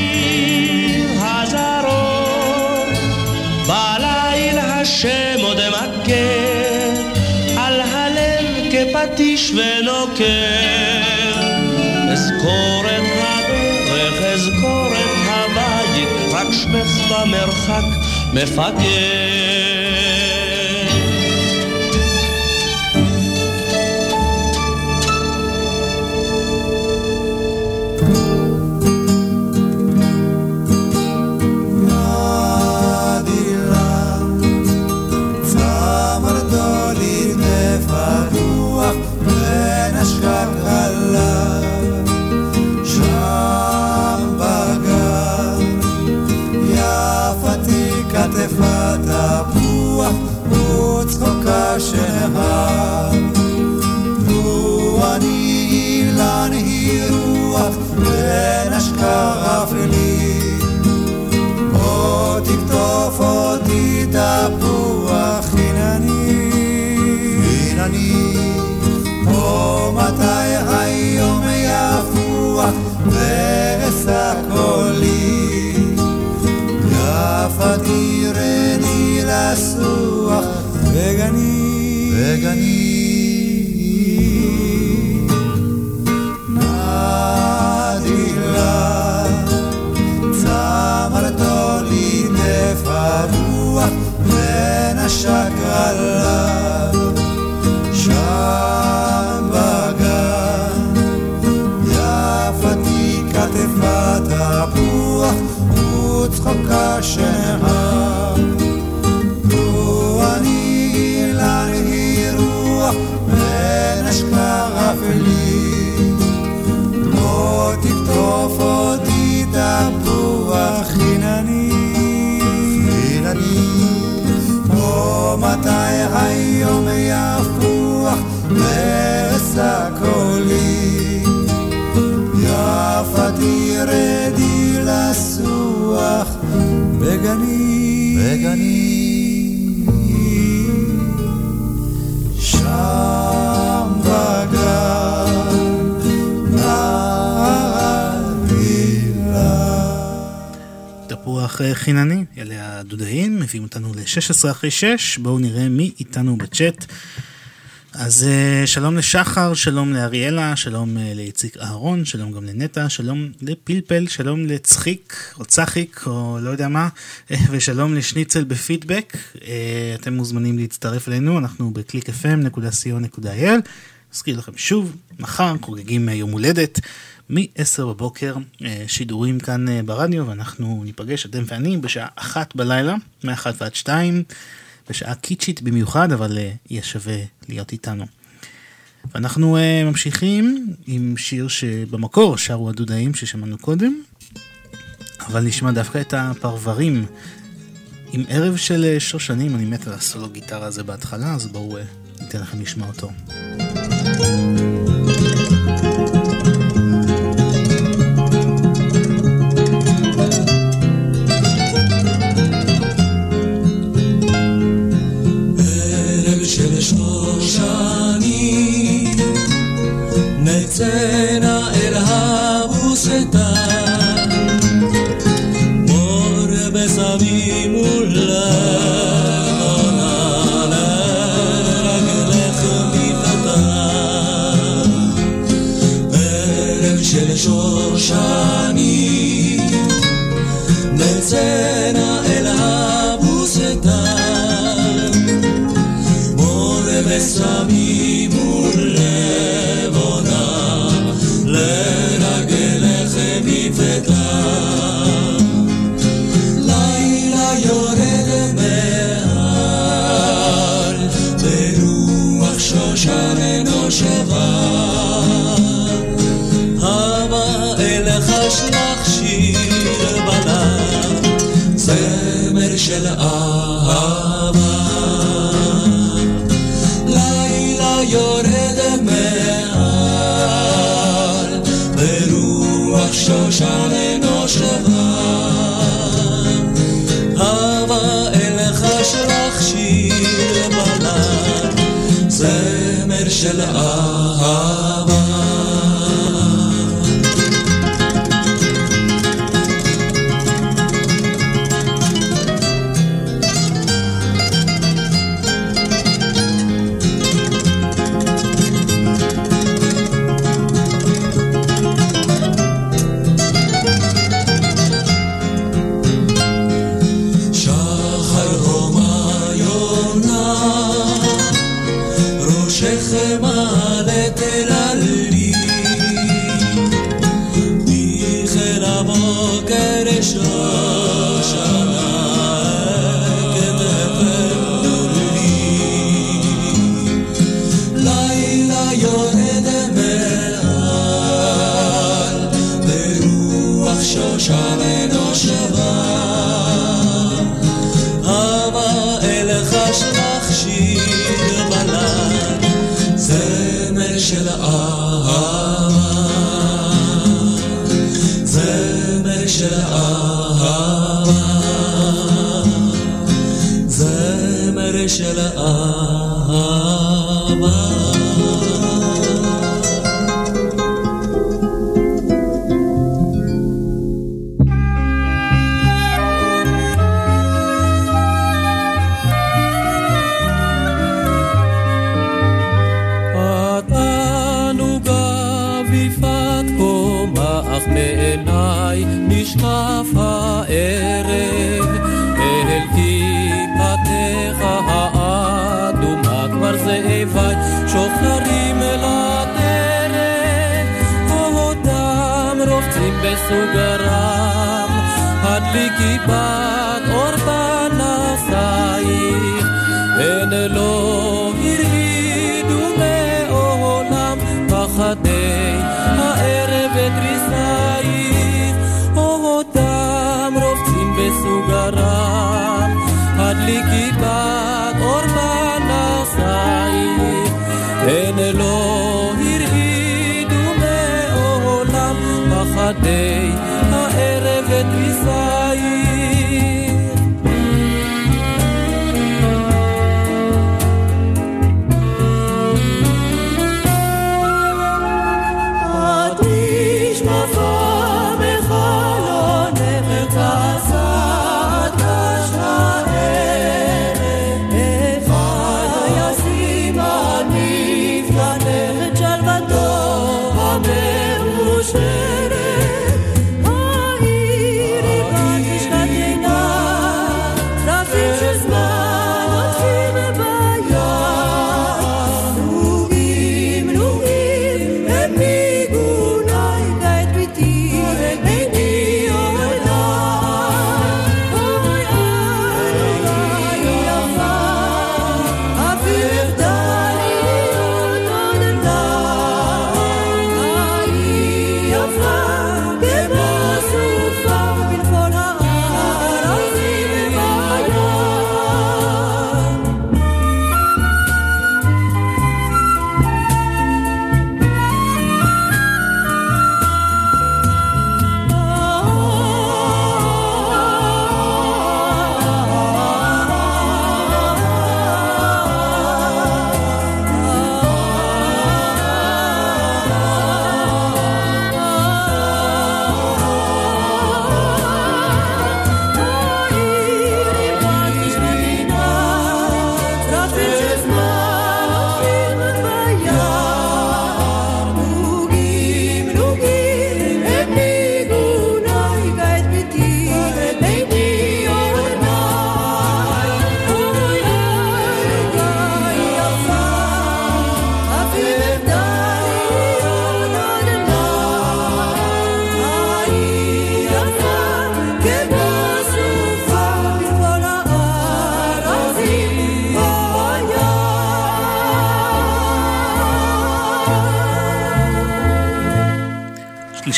הזרות. בליל השם עוד מכה על הלב כפטיש ונוקר. אזכור את הדרך, אזכור את הבית, רק שמך במרחק מפגר. לסוח וגני הרוח ונשק עליו. שם בגן, יפתי כתפת תפוח וצחוקה שנהר. היום יפוח ואשא קולי. יפתי רדי לסוח בגני. בגני. תפוח אה, חינני, אלה הדודאים, מביאים אותנו ל-16 אחרי 6, בואו נראה מי איתנו בצ'אט. אז אה, שלום לשחר, שלום לאריאלה, שלום אה, לאיציק אהרון, שלום גם לנטע, שלום לפלפל, שלום לצחיק, או צחיק, או לא יודע מה, ושלום לשניצל בפידבק. אתם מוזמנים להצטרף אלינו, אנחנו בקליק fm.co.il. אזכיר לכם שוב, מחר חוגגים יום הולדת. מ-10 בבוקר אה, שידורים כאן אה, ברדיו ואנחנו ניפגש, אתם ואני, בשעה אחת בלילה, מ-1 ועד 2, בשעה קיצ'ית במיוחד, אבל אה, יהיה שווה להיות איתנו. ואנחנו ממשיכים עם שיר שבמקור שרו הדודאים ששמענו קודם, אבל נשמע דווקא את הפרברים עם ערב של שושנים, אני מת על הסולו גיטרה הזה בהתחלה, אז בואו ניתן לכם לשמוע אותו. say. של אהבה. לילה יורד מעל, ברוח שושן אנוש לבן. אהבה אליך שלך שיר בלן, זמר של אהבה. של אהבה, זמר של אהבה, זמר של אהבה.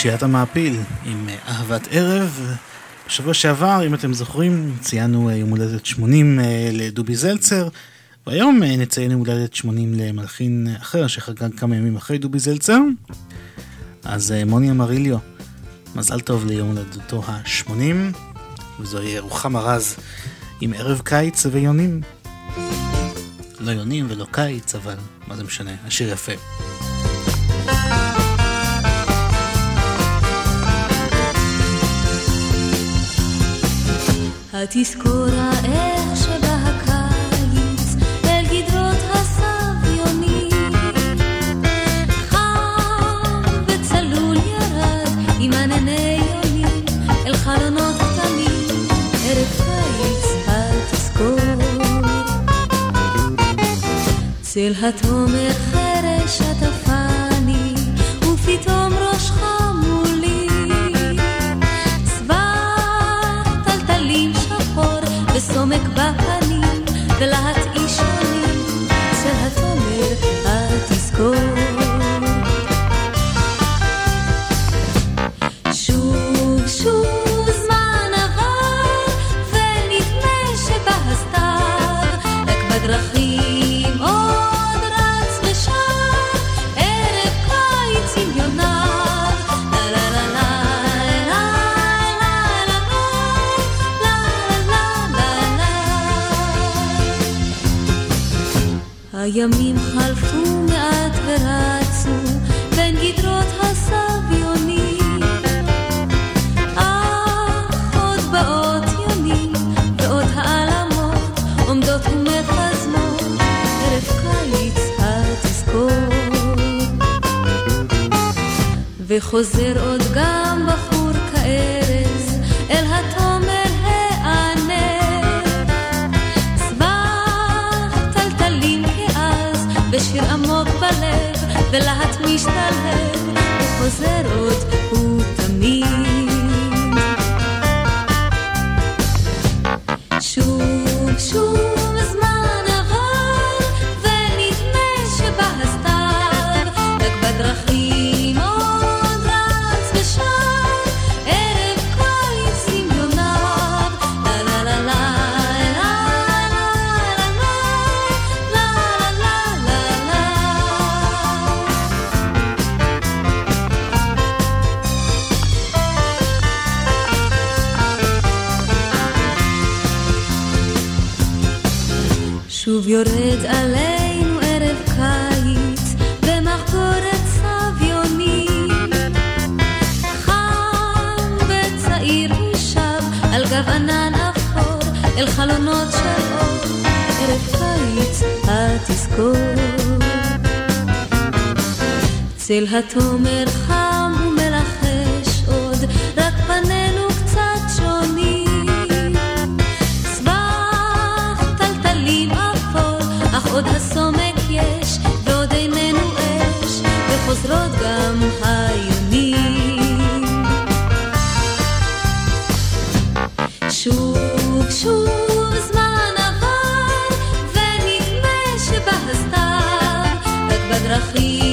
שלישיית המעפיל עם אה, אהבת ערב. בשבוע שעבר, אם אתם זוכרים, ציינו אה, יום הולדת 80 אה, לדובי זלצר, והיום נציין יום הולדת 80 למלחין אחר שחגג כמה ימים אחרי דובי זלצר. אז מוני אמריליו, מזל טוב ליום הולדתו ה-80, וזוהי רוחמה רז עם ערב קיץ ויונים. לא יונים ולא קיץ, אבל מה זה משנה, השיר יפה. התזכורה איך שבא הקיץ אל גדרות הסביונים חם וצלול ירד עם ענני יונים אל חלונות קטנים ערב קיץ התזכור. צל התומר הימים חלפו מעט ורצו בין גדרות הסביונים. אך עוד באות יונים ועוד העלמות עומדות ומחזמות ערב קיץ התזכור. וחוזר עוד גם בחור כארז ולהט משתלב וחוזר עוד הוא תמיד שוב יורד עלינו ערב קיץ במחקורת סביונים חם וצעיר הוא שב על גב ענן אפור אל חלונות של אור ערב קיץ התזכור. צל התומר חם וחוזרות גם היונים. שוב, שוב זמן עבר, ונדמה שבא הסתיו, רק בדרכים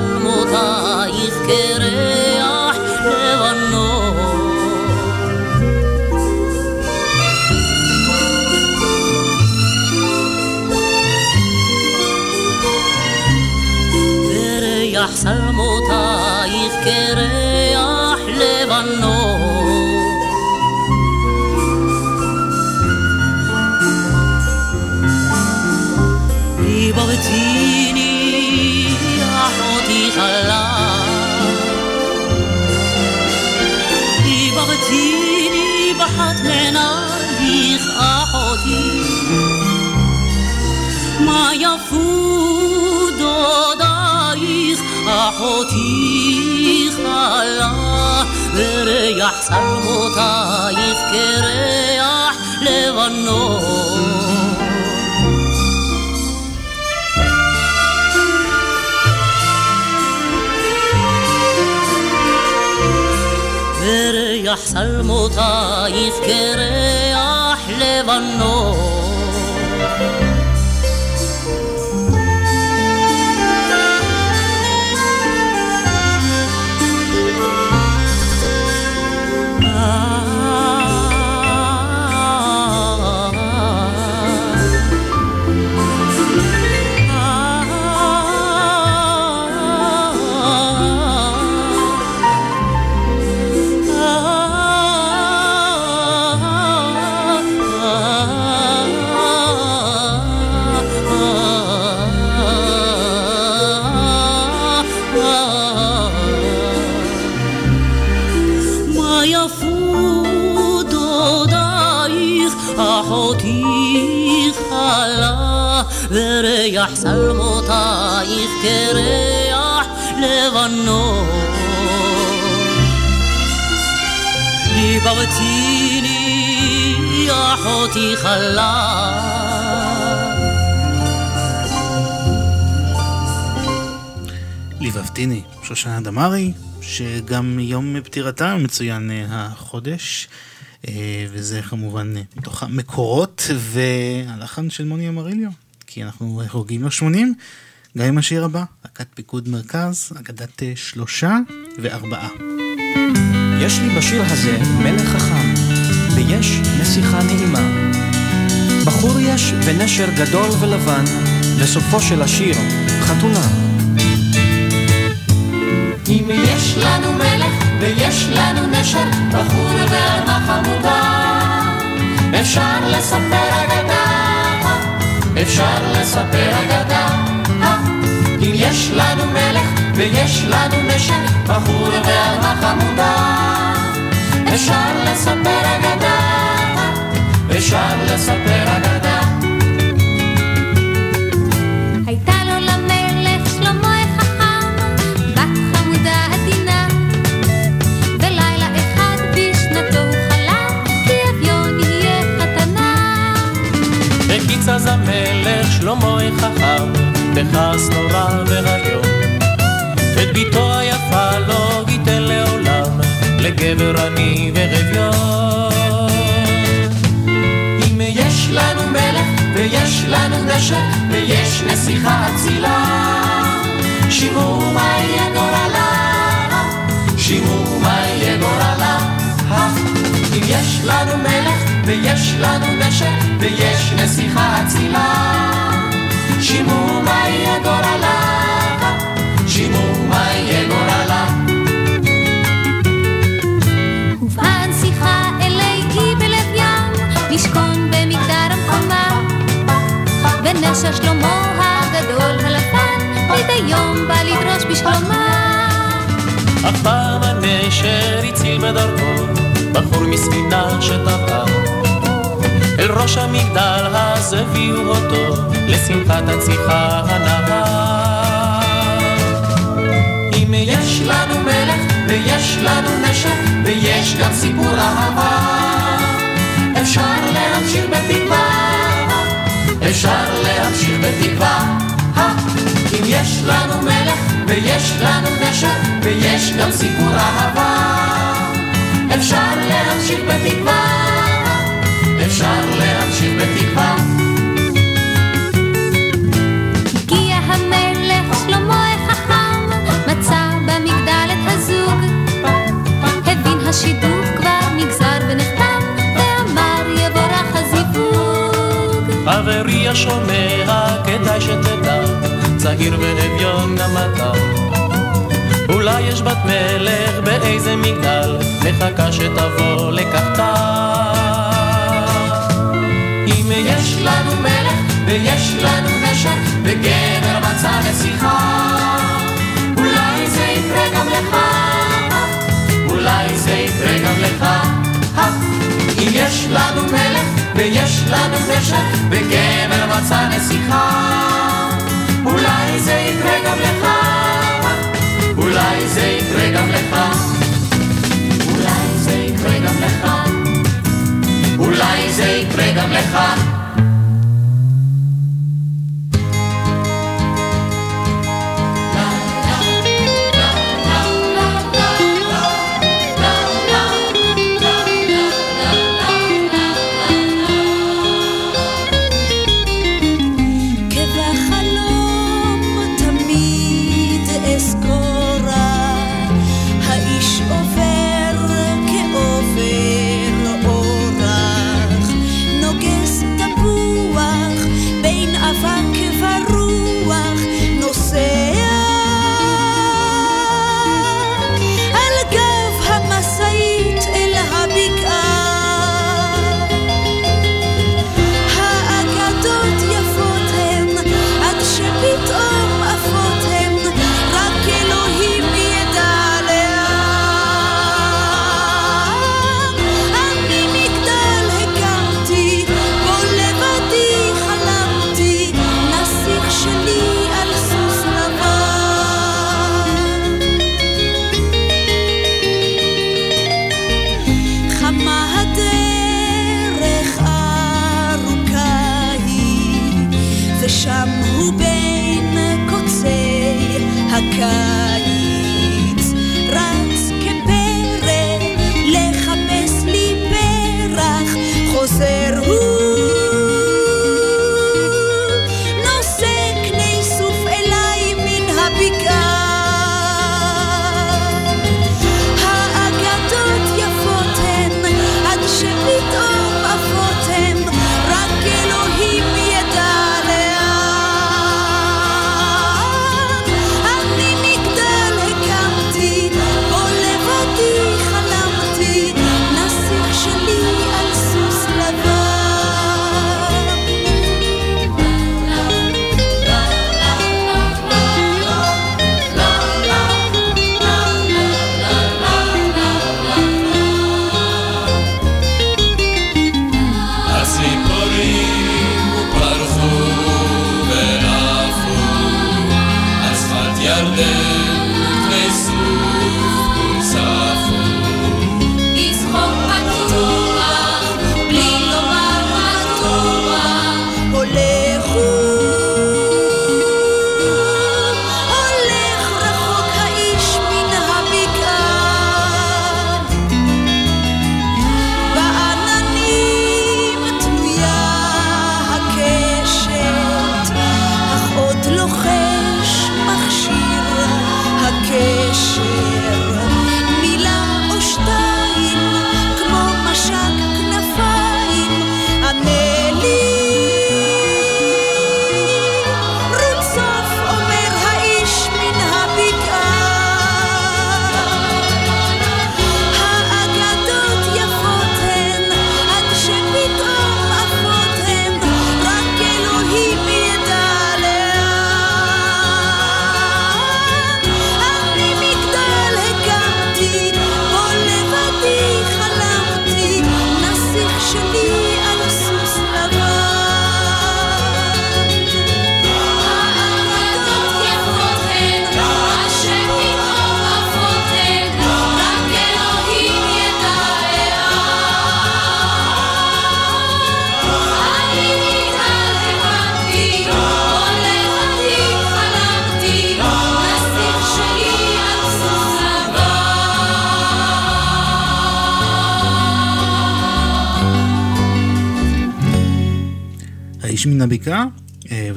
וריח וריח שלמותייך כריח לבנון וריח שלמותייך כריח לבנון אחותי חלה. ליבבתיני, שושנה דמארי, שגם יום פטירתה מצוין אה, החודש, אה, וזה כמובן אה, מתוך המקורות והלחן של מוני אמריליו, כי אנחנו חוגגים לו 80, גם עם השיר הבא, להקת פיקוד מרכז, אגדת שלושה וארבעה. יש לי בשיר הזה מלך חכם, ויש נסיכה נעימה. בחור יש ונשר גדול ולבן, וסופו של השיר חתונה. אם יש לנו מלך ויש לנו נשר, בחור ואלמה חמודה, אפשר לספר אגדה, אפשר לספר אגדה. אם יש לנו מלך ויש לנו נשר, בחור ואלמה חמודה, אפשר לספר אגדה, אפשר לספר אגדה. הייתה לו למלך שלמה חכם, בת חמודה עדינה. ולילה אחד בשנתו הוא חלם, כי אביון יהיה חתנה. הקיץ אז המלך שלמה חכם, בכעס נורא והיום. את ביתו היפה לא ייתן לעולם, לגבר עני ורביון. לנו נשר ויש נסיכה אצילה. שמעו מה יהיה גורלה. שמעו מה יהיה גורלה. אם יש לנו מלך ויש לנו נשר ויש נסיכה אצילה. שמעו מה יהיה גורלה. שמעו מה יהיה גורלה. הובאה הנסיכה אלי אי בלב ים, המקומה. ונשר שלמה הגדול הלבן, מדי יום בא לדרוש בשלומה. אף פעם הנשר הציל בדרכו, בחור מספינה שטבעה. אל ראש המגדל אז הביאו אותו, לשמחת הציחה הנהר. אם יש לנו מלך ויש לנו נשר ויש גם סיפור אהבה אפשר להמשיך בתקווה אפשר להמשיך הא! אם יש לנו מלך ויש לנו נשר ויש גם סיפור אהבה. אפשר להמשיך בתקווה. אפשר להמשיך בתקווה. הגיע כבר נגזר ונחתם, השומע, כדאי שתדע, צעיר ואביון גם אתה. יש בת מלך באיזה מגדל, מחכה שתבוא לקחתה. אם יש לנו מלך ויש לנו נשק וגבר מצא נסיכה אולי זה יקרה גם לך אולי זה יקרה גם לך אם יש לנו מלך ויש לנו נשק וגבר מצא נסיכה. אולי זה יקרה גם לך אולי זה יקרה גם לך. אולי זה יקרה גם לך אולי זה יקרה גם לך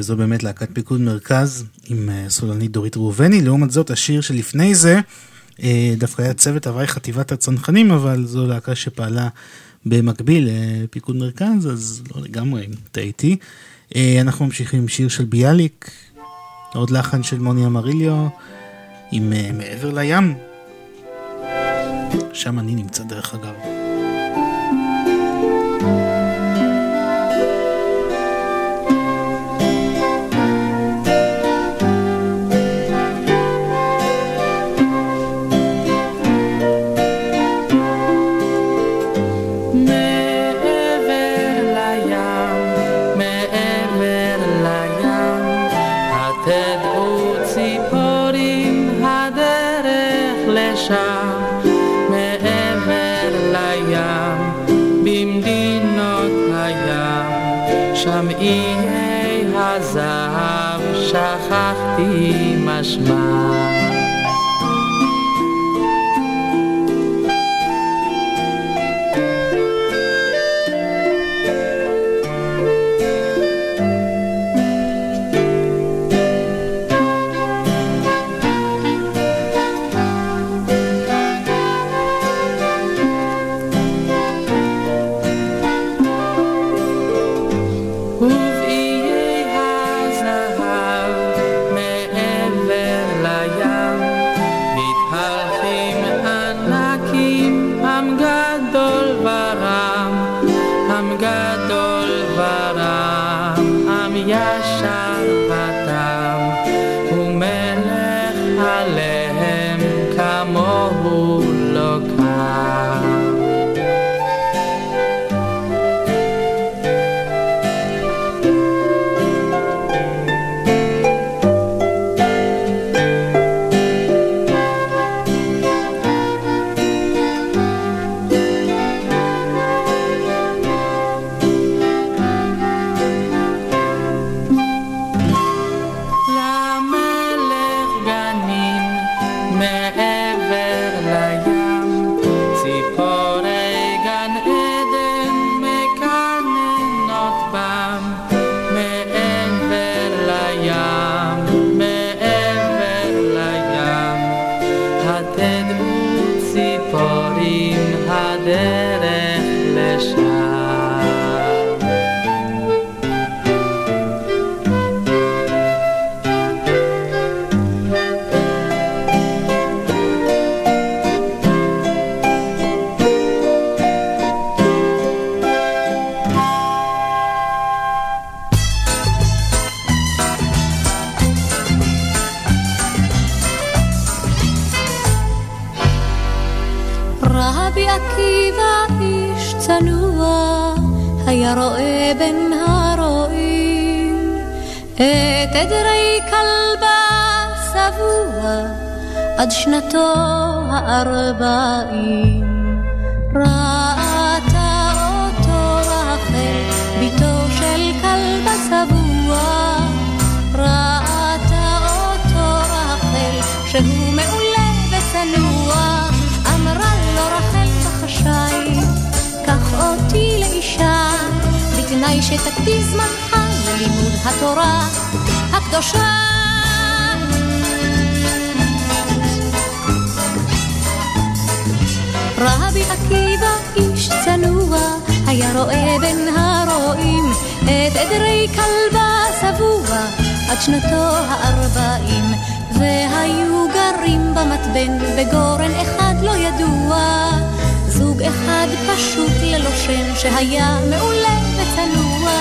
וזו באמת להקת פיקוד מרכז עם אה, סולנית דורית ראובני. לעומת זאת, השיר שלפני זה, אה, דווקא היה צוות הוואי חטיבת הצנחנים, אבל זו להקה שפעלה במקביל לפיקוד מרכז, אז לא לגמרי טעיתי. אה, אנחנו ממשיכים עם שיר של ביאליק, עוד לחן של מוני אמריליו, עם אה, מעבר לים. שם אני נמצא דרך אגב. עד שנתו הארבעים. ראתה אותו רחל, בתו של כלבה שבוע, ראתה אותו רחל, שהוא מעולה וצנוע, אמרה לו רחל בחשאי, קח אותי לאישה, בתנאי שתקדיש זמנך ללימוד התורה הקדושה. רבי עקיבא איש צנוע, היה רואה בין הרועים את עדרי כלבה שבוע עד שנתו הארבעים, והיו גרים במתבן בגורן אחד לא ידוע, זוג אחד פשוט ללא שם שהיה מעולה וצנוע,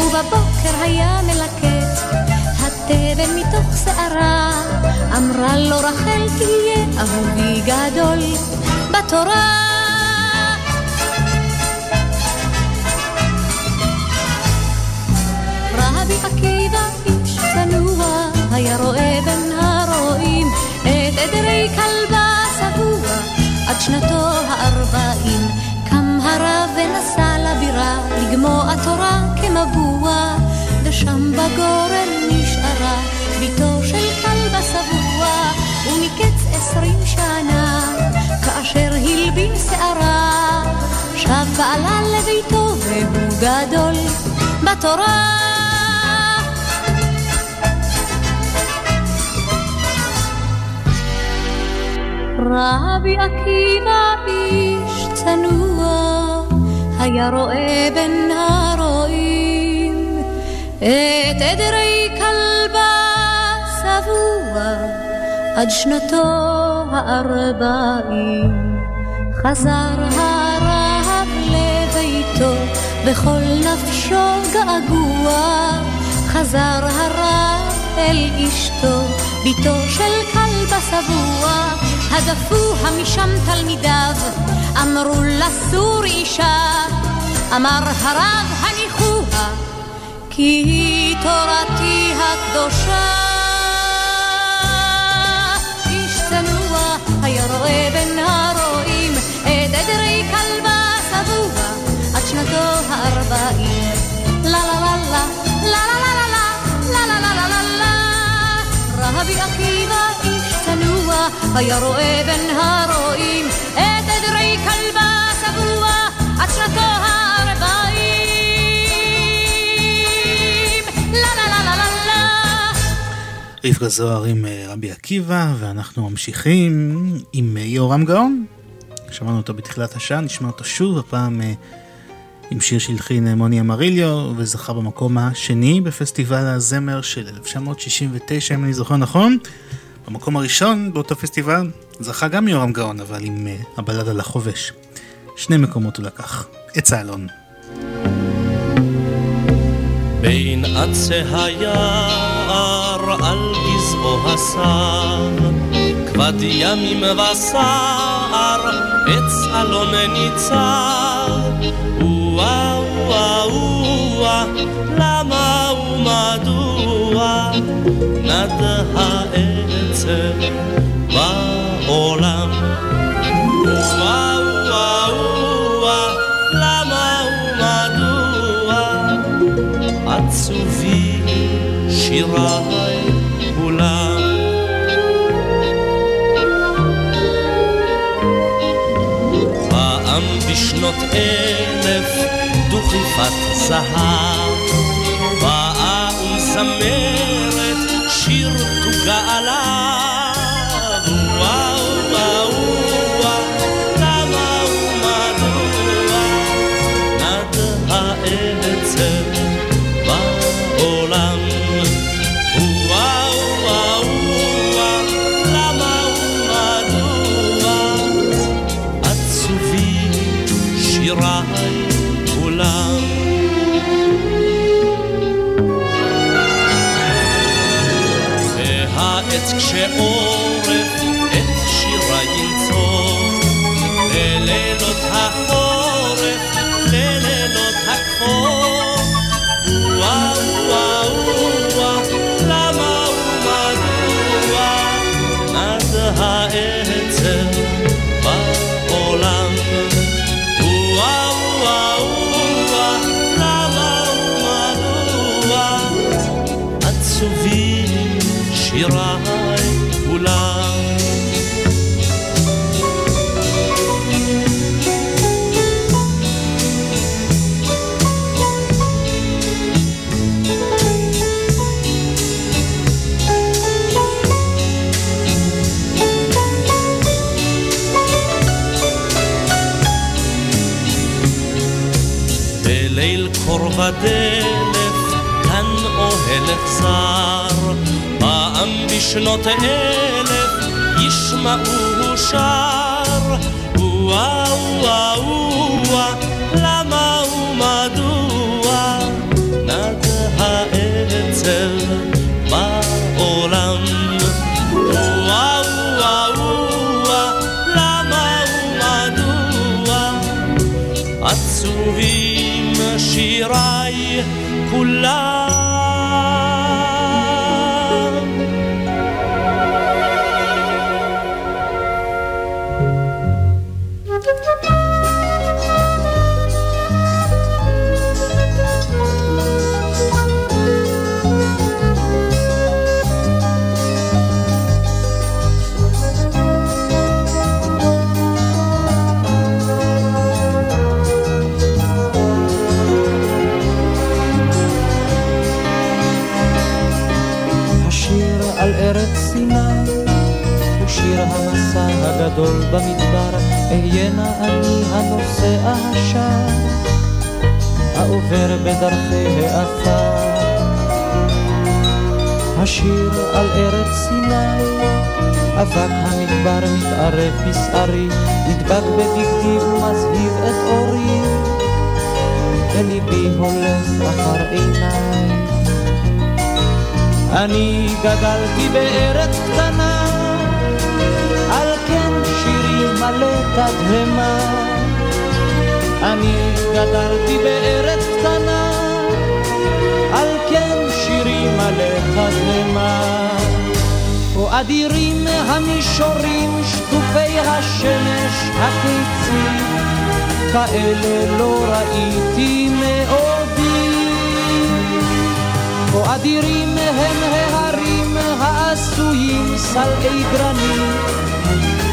ובבוקר היה מלקט התבן מתוך שערה, אמרה לו רחל תהיה אהובי גדול בתורה. רבי עקיבא איש צנוע, היה רואה בין הרועים את עדרי כלבה שבוע עד שנתו הארבעים. קם הרב ונסע לבירה לגמוע תורה כמבוע, ושם בגורן נשארה בתו של כלבה שבוע, ומקץ עשרים שנה כאשר הלבין שערה, שב בעלה לביתו והוא גדול בתורה. רבי עקיבא איש צנוע, היה רואה בין הרועים את עדרי כלבה עד שנתו הארבעים. חזר הרב לביתו בכל נפשו געגוע. חזר הרב אל אשתו ביתו של כלבה שבוע. הדפוה משם תלמידיו אמרו לסור אישה. אמר הרב הניחוה כי היא תורתי הקדושה רואה בין הרועים את עדרי כלבה שבוע עד שנתו הארבעים לה לה לה לה לה לה לה לה לה לה לה לה לה רבי עקיבא איש צנוע היה רואה בין הרועים את עדרי כלבה שבוע עד שנתו הארבעים רבקה זוהר עם אה, רבי עקיבא, ואנחנו ממשיכים עם אה, יורם גאון. שמענו אותו בתחילת השעה, נשמע אותו שוב, הפעם אה, עם שיר שהלחין מוני אמריליו, וזכה במקום השני בפסטיבל הזמר של 1969, אם אני זוכר נכון. במקום הראשון באותו פסטיבל זכה גם יורם גאון, אבל עם אה, הבלדה לחובש. שני מקומות הוא לקח. עץ האלון. בין עצי היער על גזעו הסר, כבד ימים וסער, עץ אלון ניצר. וואה וואה וואה, למה ומדוע נד העצב בעולם? וואה וואה וואה, למה ומדוע עצובים שיריי כולם. פעם בשנות אלף דוכיפת זהב, ודלף, כאן אוהל אכזר, פעם בשנות אלף ישמעו שר. וואו וואו וואו, למה ומדוע נד העצב בעולם? וואו וואו וואו, למה ומדוע עצובים שיריי כולם. הגדול במדבר, אהיינה אני הנוסע השם, העובר בדרכי העפר. השיר על ארץ סיני אבק המדבר מתערב בשערי, נדבק בבגדי ומזהיב את אורי, וליבי הולך אחר עיניי. אני גדלתי בארץ קטנה, מלא תדהמה. אני גדלתי בארץ קטנה, על כן שירי מלא תדהמה. או אדירים המישורים, שטופי השמש הקיצים, כאלה לא ראיתי מעודי. או אדירים הם ההרים העשויים סלעי גרנית,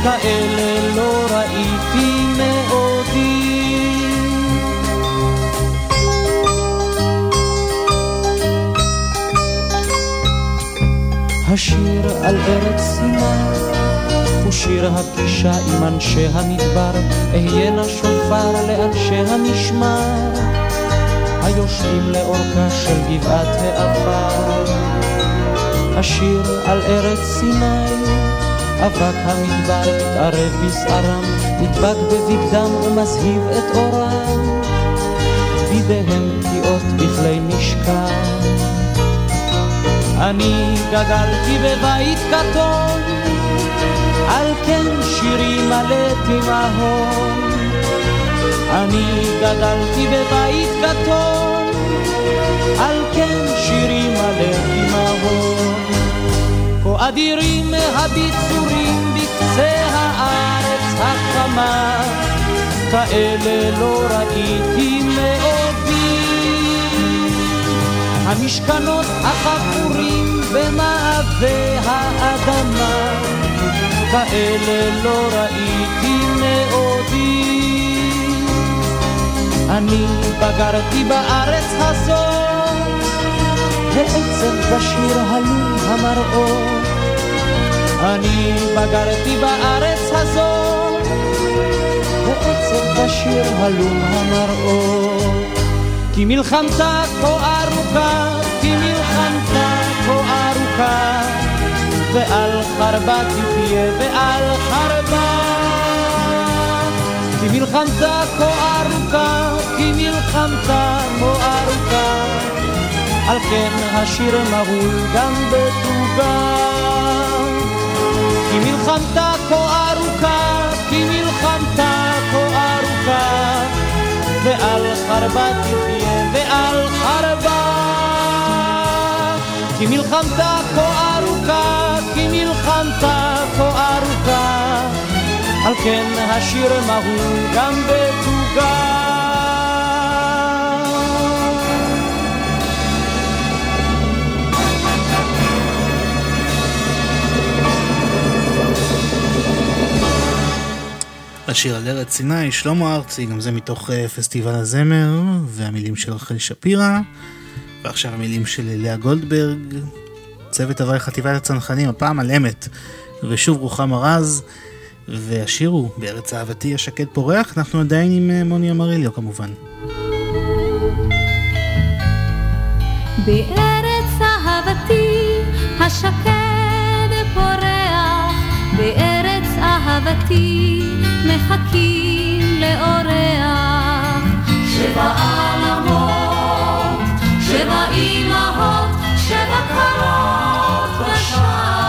כאלה לא ראיתי מעודי. השיר על ארץ סיני הוא שיר הפגישה עם אנשי המדבר, אהיינה שופר לאנשי המשמר, היושבים לאורכה של גבעת העפר. השיר על ארץ סיני, אבק המדבר מתערב בשערם, נדבק בבגדם ומזהיב את אורם, בידיהם פגיעות בכלי משכן. אני גדלתי בבית קטון, על כן שירי מלא תימהון. אני גדלתי בבית קטון, על כן שירי מלא תימהון. אדירים הביצורים בקצה הארץ החמה, כאלה לא ראיתי מעודי. המשכנות החפורים במעבה האדמה, כאלה לא ראיתי מעודי. אני בגרתי בארץ הזאת, העצב בשיר הלום המראות. אני בגרתי בארץ הזאת, העצב בשיר הלום המראות. כי מלחמתה כה ארוכה, כי מלחמתה כה ארוכה, ועל חרבה תחיה ועל חרבה. כי מלחמתה כה ארוכה, כי מלחמתה כה ארוכה, על כן השיר מהול גם בתוגה. מלחמתה כה ארוכה, כי מלחמתה כה ארוכה, ועל חרבה תחיה ועל חרבה. כי מלחמתה כה ארוכה, כי מלחמתה כה ארוכה, על כן השיר מהול גם בתוגה. השיר על ארץ סיני, שלמה ארצי, גם זה מתוך אה, פסטיבל הזמר, והמילים של רחל שפירא, ועכשיו המילים של לאה גולדברג, צוות הוואי חטיבת הצנחנים, הפעם על אמת, ושוב רוחמה רז, והשיר הוא בארץ אהבתי השקד פורח, אנחנו עדיין עם אה, מוני אמריליו כמובן. בארץ אהבתי השקד פורח, בארץ אהבתי מחכים לאורח. שבע עלמות, שבע אמהות, שבע קרות בשער.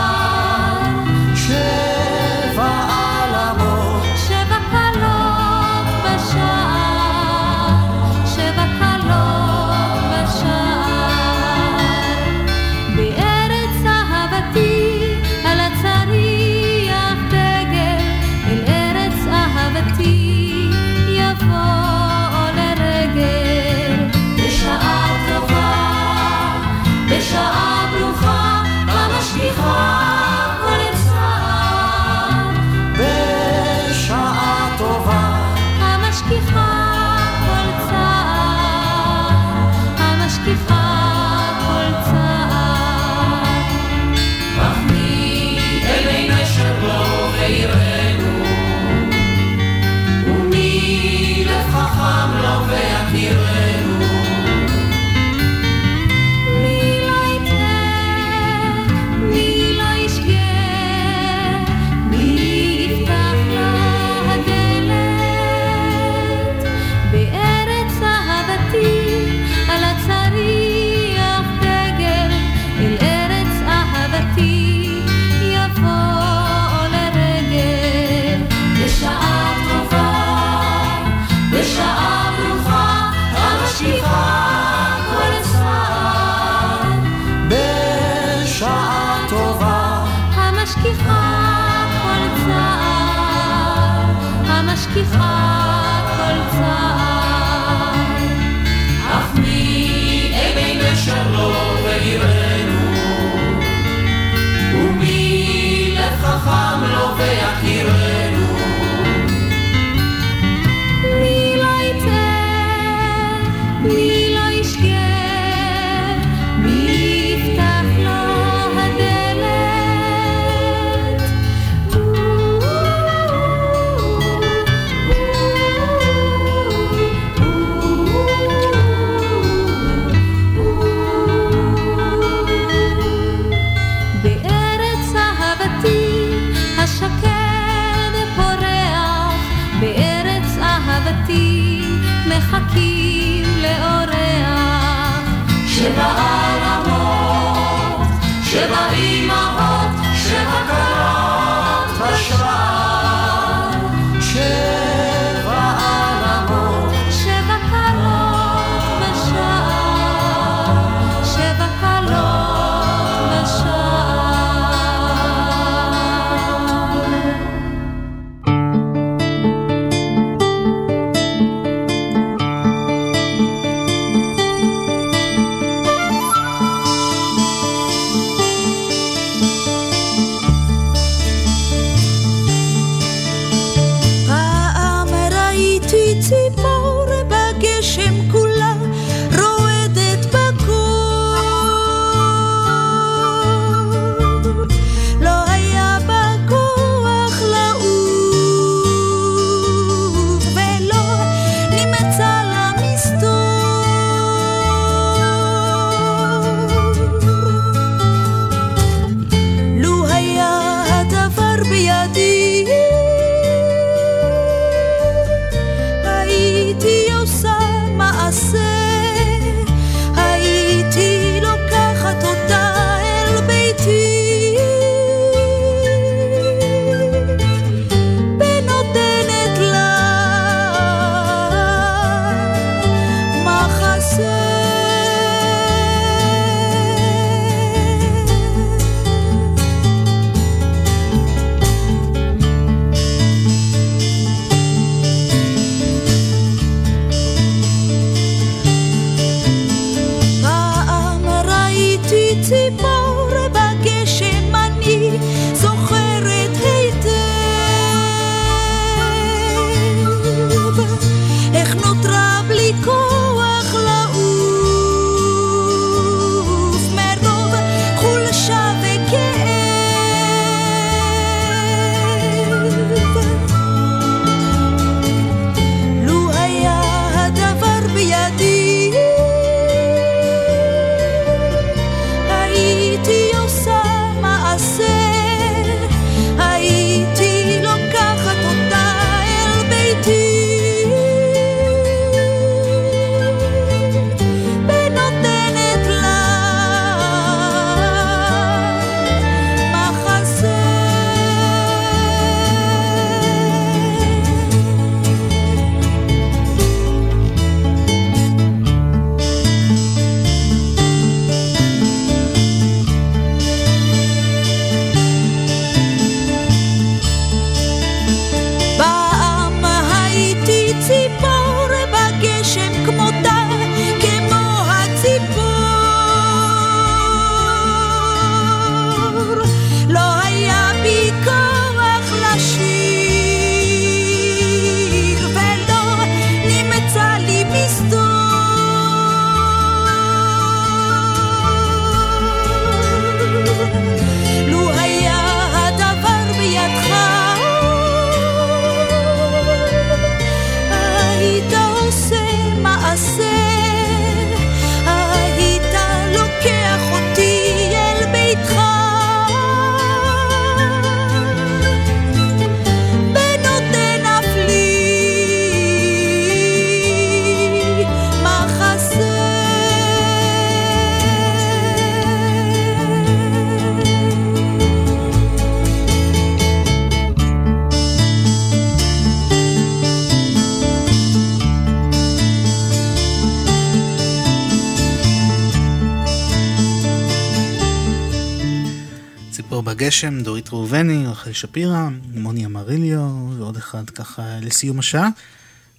בגשם, דורית ראובני, רחל שפירא, מוני אמריליו, ועוד אחד ככה לסיום השעה,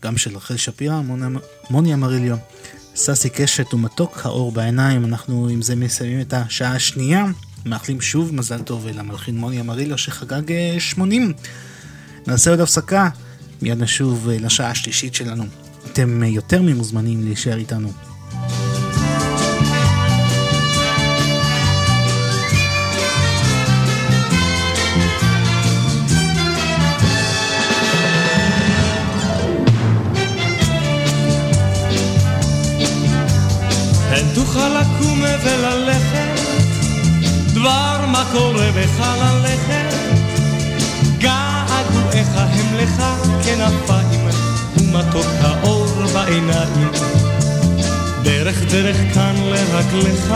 גם של רחל שפירא, מוני- מוני אמריליו. ססי קשת ומתוק, האור בעיניים, אנחנו עם זה מסיימים את השעה השנייה. מאחלים שוב מזל טוב למלחין מוני אמריליו שחגג אה, 80. נעשה עוד הפסקה, מיד נשוב אה, לשעה השלישית שלנו. אתם אה, יותר ממוזמנים להישאר איתנו. תוכל לקום וללכת, דבר מה קורה בחלליך, געגועיך הם לך כנפיים, ומתוק האור בעיניים. דרך דרך כאן לרגליך,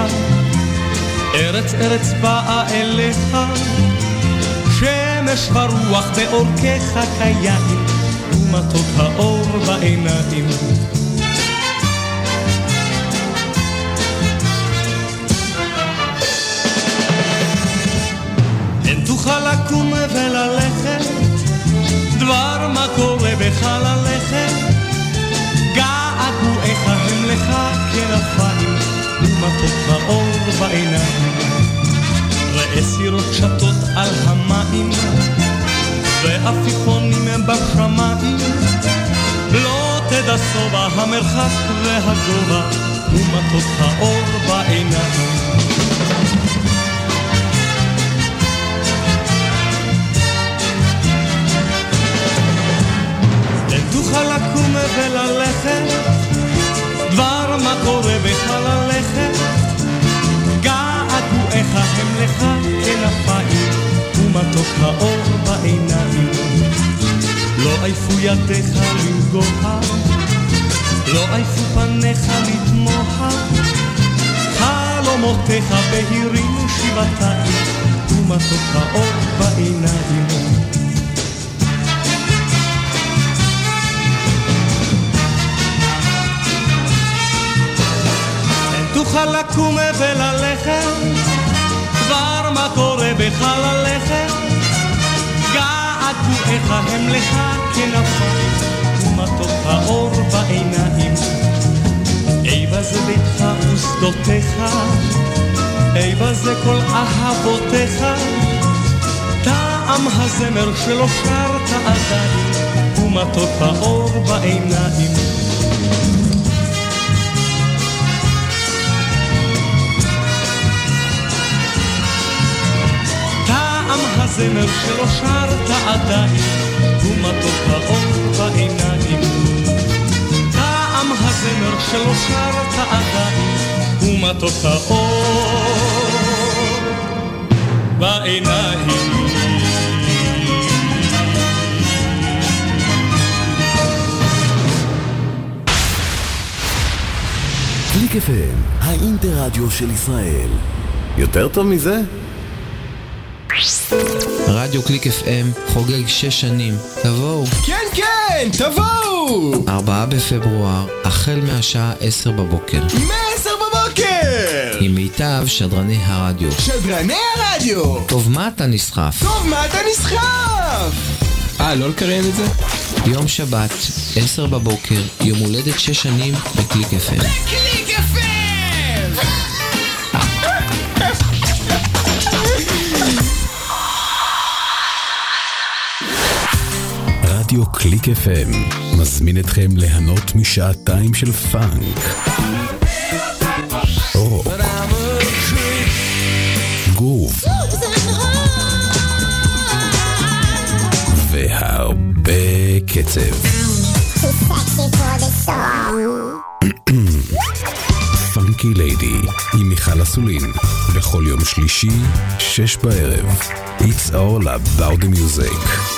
ארץ ארץ באה אליך, שמש ורוח בעורקיך כיין, ומתוק האור בעיניים. תוכל לקום וללכת, דבר מה קורה בחלליך, געגועיך הם לך כנפיים, ומתוק האור בעיניים. ראה סירות שטות על המים, ועפיפונים בשמיים, לא תדע שובע המרחק והגובה, ומתוק האור בעיניים. תוכל לקום וללכת, דבר מה קורה בחלליך, געגועיך הם לך כנפיים, ומתוק האור בעיניים. לא עייפו ידיך לנגוע, לא עייפו פניך לתמוה, חלומותיך בהירים שבעתיים, ומתוק האור בעיניים. תוכל לקום וללכת, דבר מה קורה בחלליך, געגועיך הם לך כנפיים, ומתוק האור בעיניים. איבה זה ביתך ושדותיך, איבה זה כל אהבותיך, טעם הזמר שלא שרת עדיין, ומתוק האור בעיניים. הזמר שלא שרת עדיין, הוא מתוק האור בעיניים. טעם הזמר שלא שרת עדיין, הוא מתוק האור בעיניים. קליק FM, האינטרדיו של ישראל. יותר טוב מזה? רדיו קליק FM חוגג שש שנים. תבואו. כן, כן, תבואו! ארבעה בפברואר, החל מהשעה עשר בבוקר. מעשר בבוקר! עם מיטב שדרני הרדיו. שדרני הרדיו! טוב, מה אתה נסחף? טוב, מה אתה נסחף? אה, לא לקריין את זה? יום שבת, עשר בבוקר, יום הולדת שש שנים בקליק FM. קליק רדיו קליק FM מזמין אתכם ליהנות משעתיים של פאנק. רוק. גרוב. והרבה קצב. Funky Lady עם מיכל אסולין בכל יום שלישי, שש בערב. It's all about the music.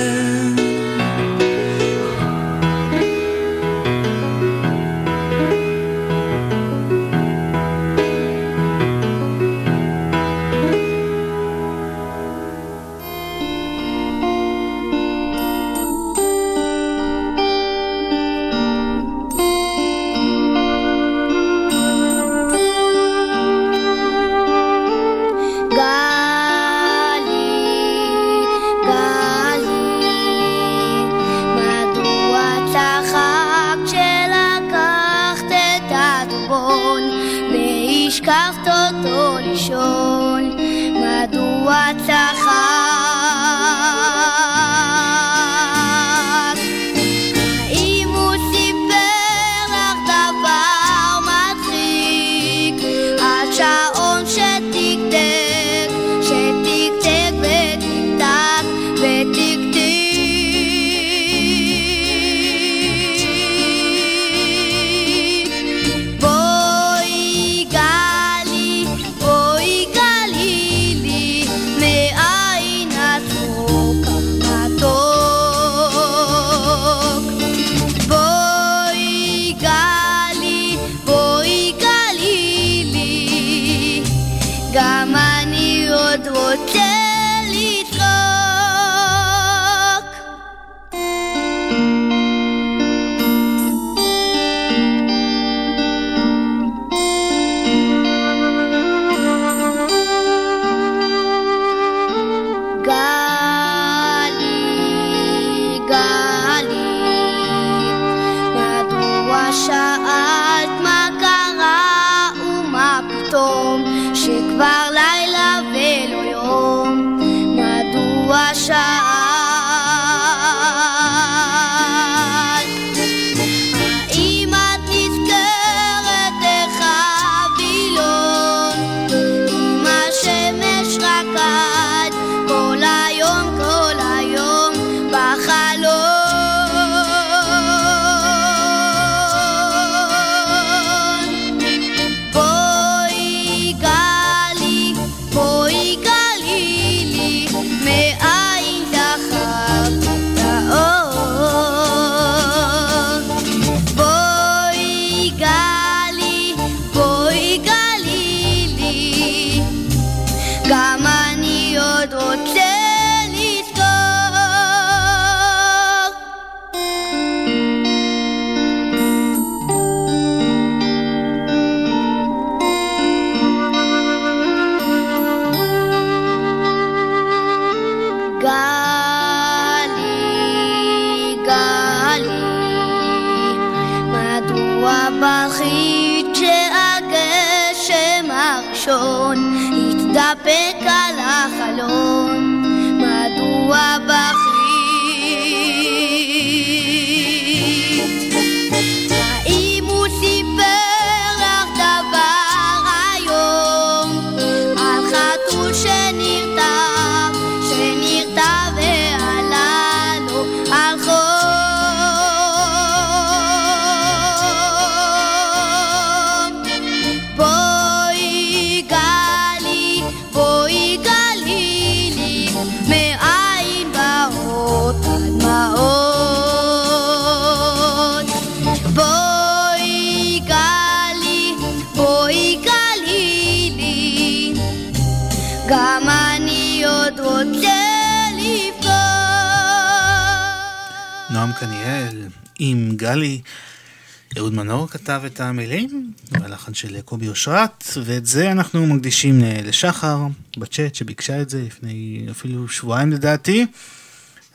את המילים, והלחן של קובי אושרת, ואת זה אנחנו מקדישים אה, לשחר בצ'אט שביקשה את זה לפני אפילו שבועיים לדעתי,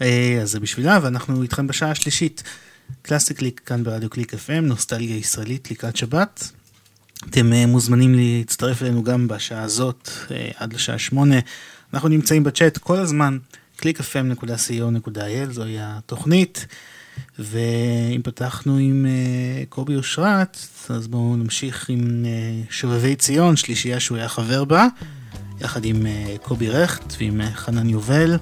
אה, אז זה בשבילה, ואנחנו איתכם בשעה השלישית. קלאסי קליק כאן ברדיו קליק FM, נוסטלגיה ישראלית לקראת שבת. אתם אה, מוזמנים להצטרף אלינו גם בשעה הזאת עד לשעה שמונה. אנחנו נמצאים בצ'אט כל הזמן, clickfm.co.il זוהי התוכנית. ואם פתחנו עם uh, קובי אושרת, אז בואו נמשיך עם uh, שובבי ציון, שלישייה שהוא היה חבר בה, יחד עם uh, קובי רכט ועם uh, חנן יובל,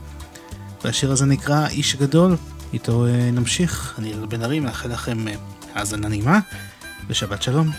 והשיר הזה נקרא "איש גדול", איתו uh, נמשיך. אני אלבן ארי, מאחל לכם האזנה uh, נעימה, ושבת שלום.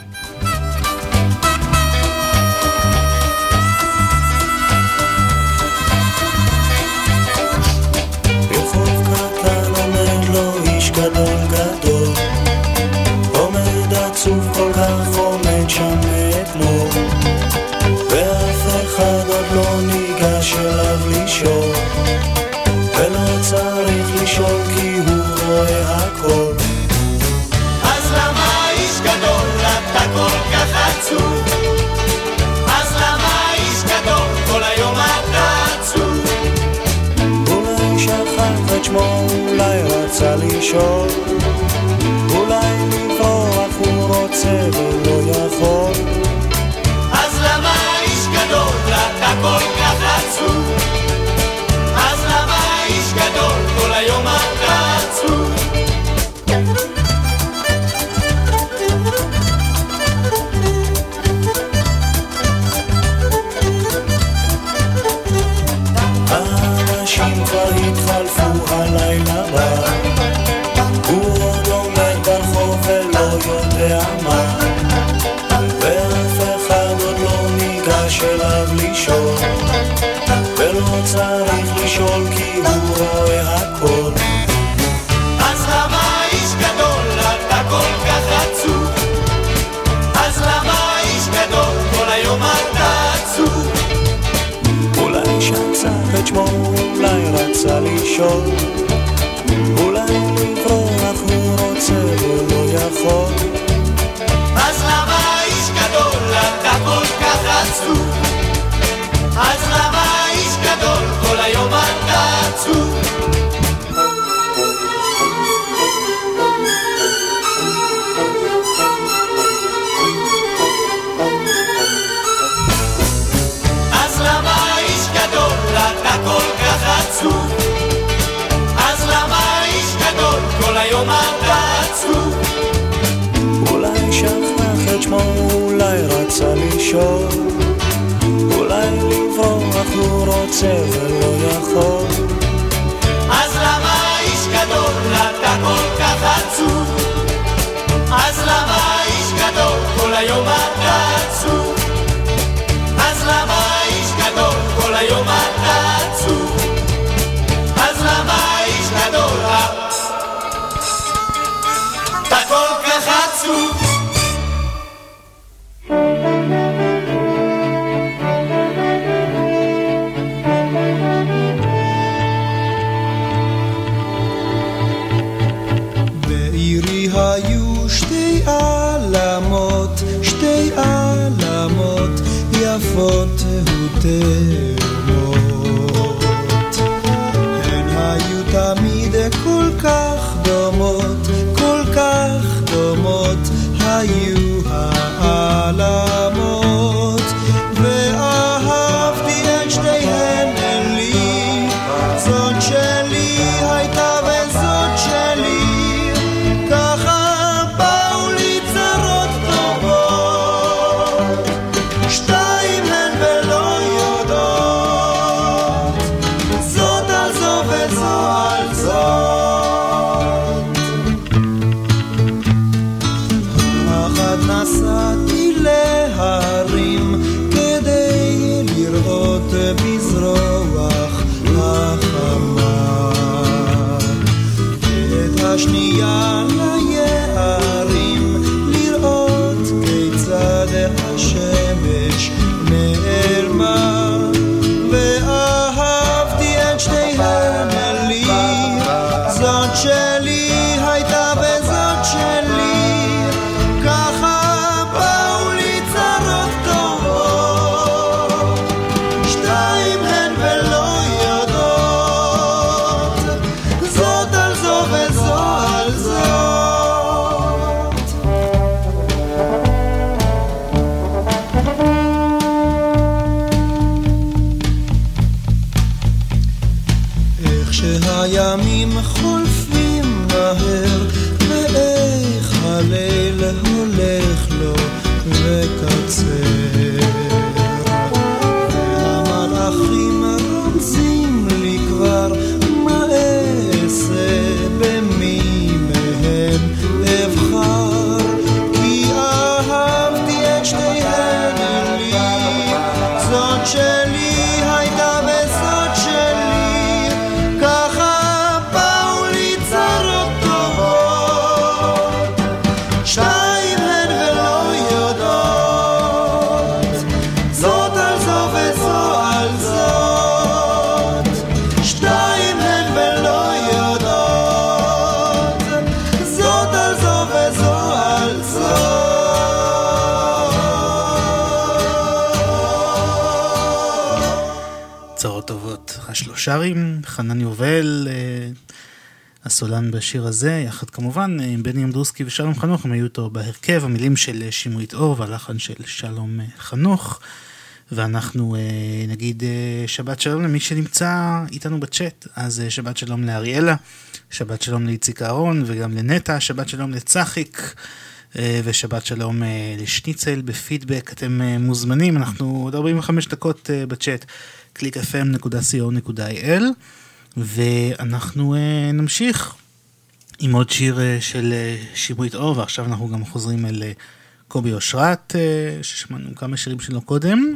חנן יובל, אה, הסולן בשיר הזה, יחד כמובן אה, עם בני אמדרוסקי ושלום חנוך, הם היו איתו בהרכב, המילים של אה, שמרית אור והלחן של שלום חנוך. ואנחנו נגיד שבת שלום למי שנמצא איתנו בצ'אט, אז שבת שלום לאריאלה, שבת שלום לאיציק אהרון וגם לנטע, שבת שלום לצחיק. ושבת שלום לשניצל בפידבק, אתם מוזמנים, אנחנו עוד 45 דקות בצ'אט, www.clickfm.co.il ואנחנו אה, נמשיך עם עוד שיר אה, של אה, שמרית אור, ועכשיו אנחנו גם חוזרים אל אה, קובי אושרת, אה, ששמענו כמה שירים שלו קודם.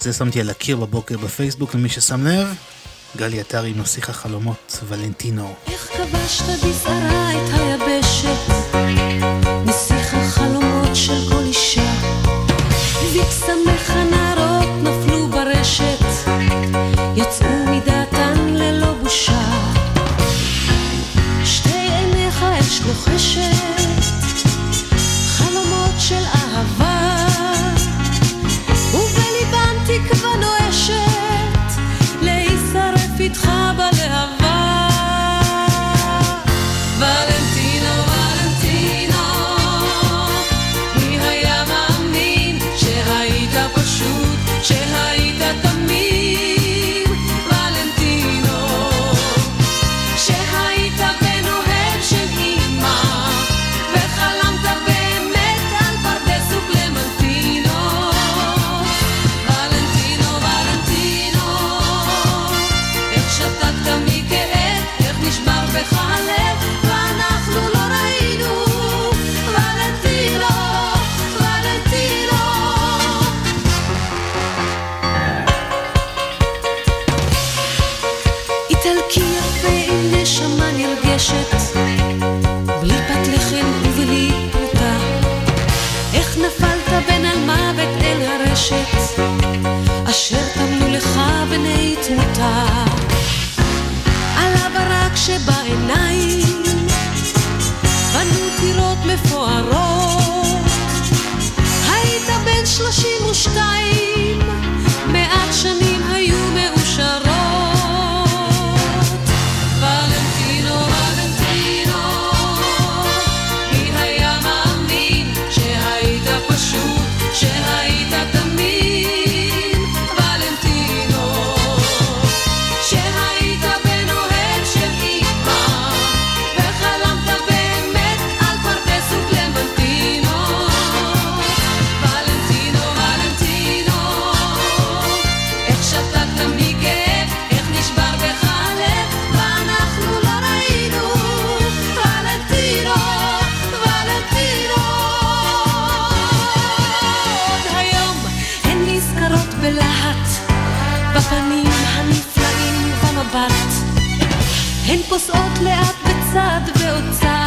זה שמתי על הקיר בבוקר בפייסבוק למי ששם לב. גלי עטרי עם נסיך החלומות, ולנטינו. איך כבשת בשערה את היבשת, נסיך החלומות של כל אישה. הנערות נרגשת, בלי פת לחם ובלי פרוטה. איך נפלת בין המוות אל הרשת, אשר טמנו לך בני תמותה. על הברק שבעיניים, בנו טירות מפוארות. היית בן שלושים ושתיים, הן פוסעות לאט בצד ועוד צעד,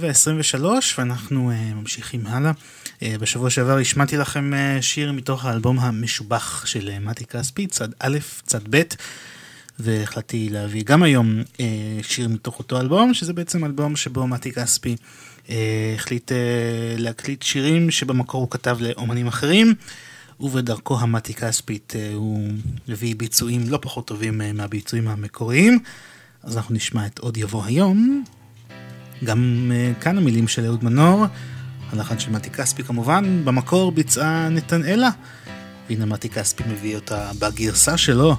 7.23 ואנחנו uh, ממשיכים הלאה. Uh, בשבוע שעבר השמעתי לכם uh, שיר מתוך האלבום המשובח של uh, מתי כספי, צד א', צד ב', והחלטתי להביא גם היום uh, שיר מתוך אותו אלבום, שזה בעצם אלבום שבו מתי כספי uh, החליט uh, להקליט שירים שבמקור הוא כתב לאומנים אחרים. ובדרכו המתי כספית uh, הוא הביא ביצועים לא פחות טובים uh, מהביצועים המקוריים. אז אנחנו נשמע את עוד יבוא היום, גם אה, כאן המילים של אהוד מנור, הלחן של מתי כספי כמובן, במקור ביצעה נתנאלה. והנה מתי כספי מביא אותה בגרסה שלו,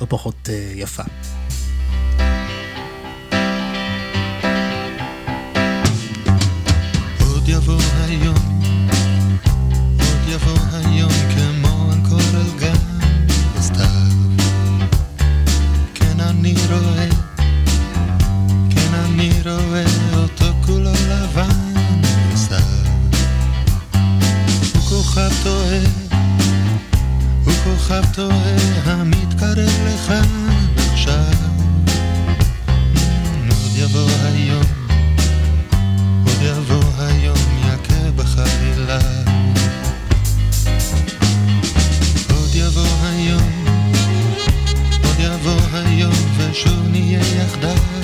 לא פחות אה, יפה. עוד יבוא היום, כוכב טועה, הוא כוכב טועה המתקרב לכאן עכשיו. עוד יבוא היום עוד יבוא היום יכה בחבילה עוד יבוא היום עוד יבוא היום ושוב נהיה יחדיו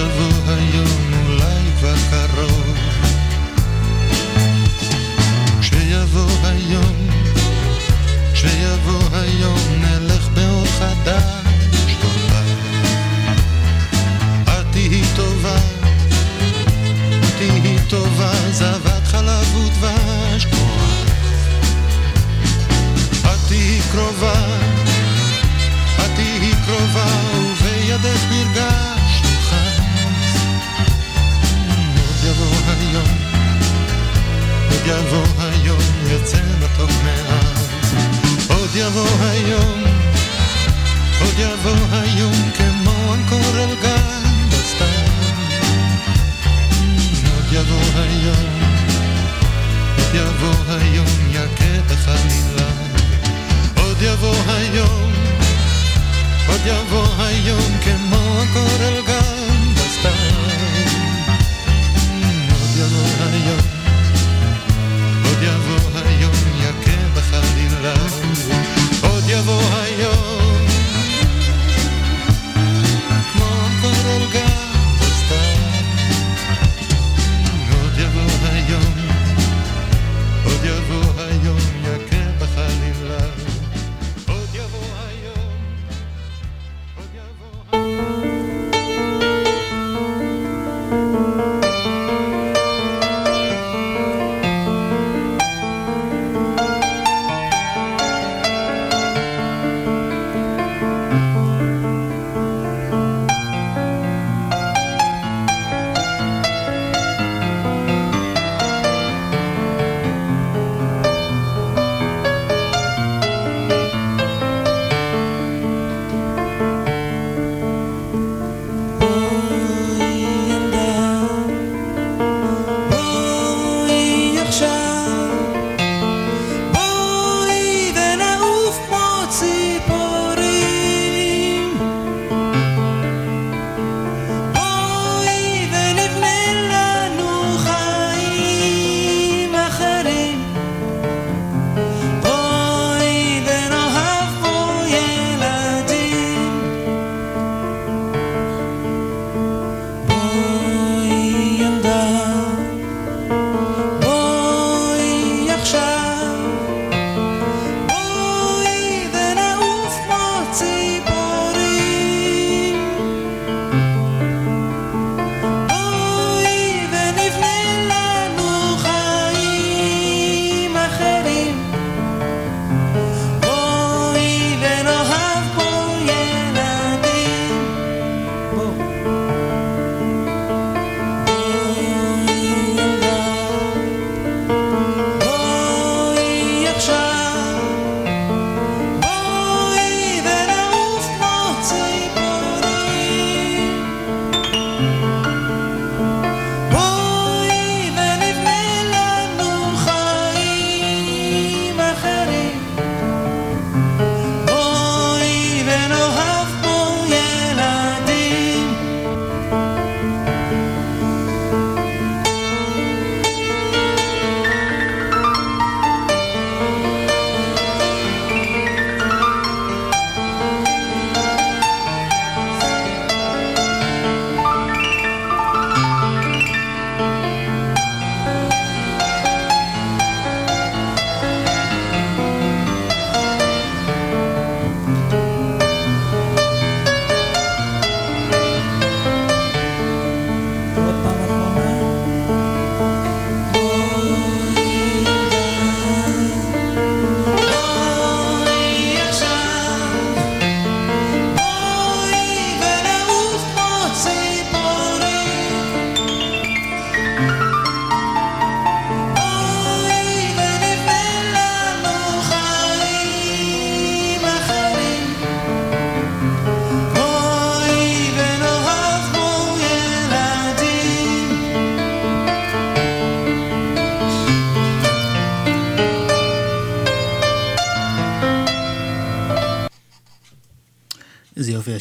עוד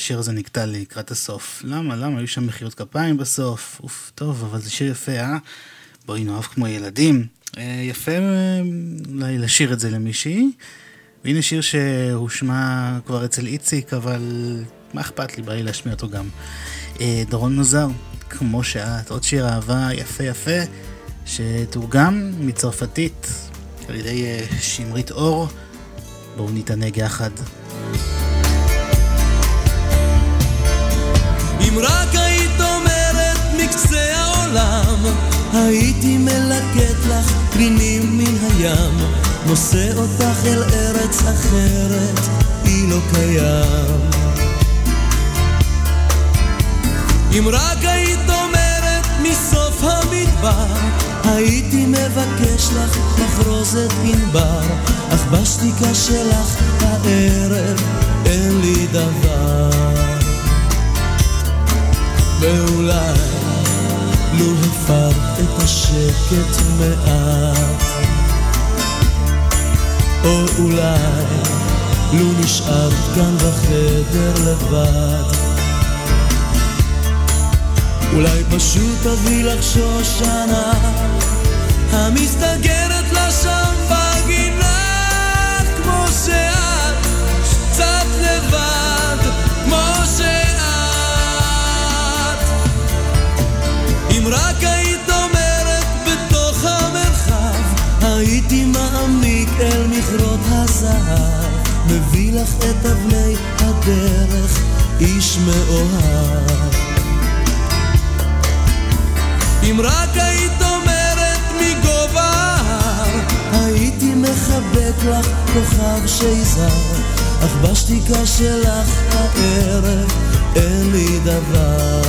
והשיר הזה נקטע לקראת הסוף. למה? למה? היו שם מחיאות כפיים בסוף. אוף, טוב, אבל זה שיר יפה, אה? בואי נאהב כמו ילדים. אה, יפה אה, אולי לשיר את זה למישהי. והנה שיר שהושמע כבר אצל איציק, אבל מה אכפת לי? בא לי להשמיע אותו גם. אה, דורון מוזר, כמו שאת, עוד שיר אהבה יפה יפה, שתורגם מצרפתית על ידי אה, שמרית אור. בואו נתענג יחד. העולם, הייתי מלקט לך פנינים מן הים, נושא אותך אל ארץ אחרת, היא לא קיים. אם רק היית אומרת מסוף המדבר, הייתי מבקש לך מחרוזת ענבר, אך בשתיקה שלך הערב אין לי דבר. ואולי לו הפרת את השקט מעט, או אולי לו נשארת כאן בחדר לבד. אולי פשוט תביא לך שושנה המסתגרת לה שם בגינה כמו שאת קצת לבד רק היית אומרת בתוך המרחב הייתי מעמיק אל מכרות הזהב מביא לך את אבני הדרך איש מאוהב אם רק היית אומרת מגובה ההר, הייתי מחבק לך כוכב שיזר, אך בשתיקה שלך הערב אין לי דבר.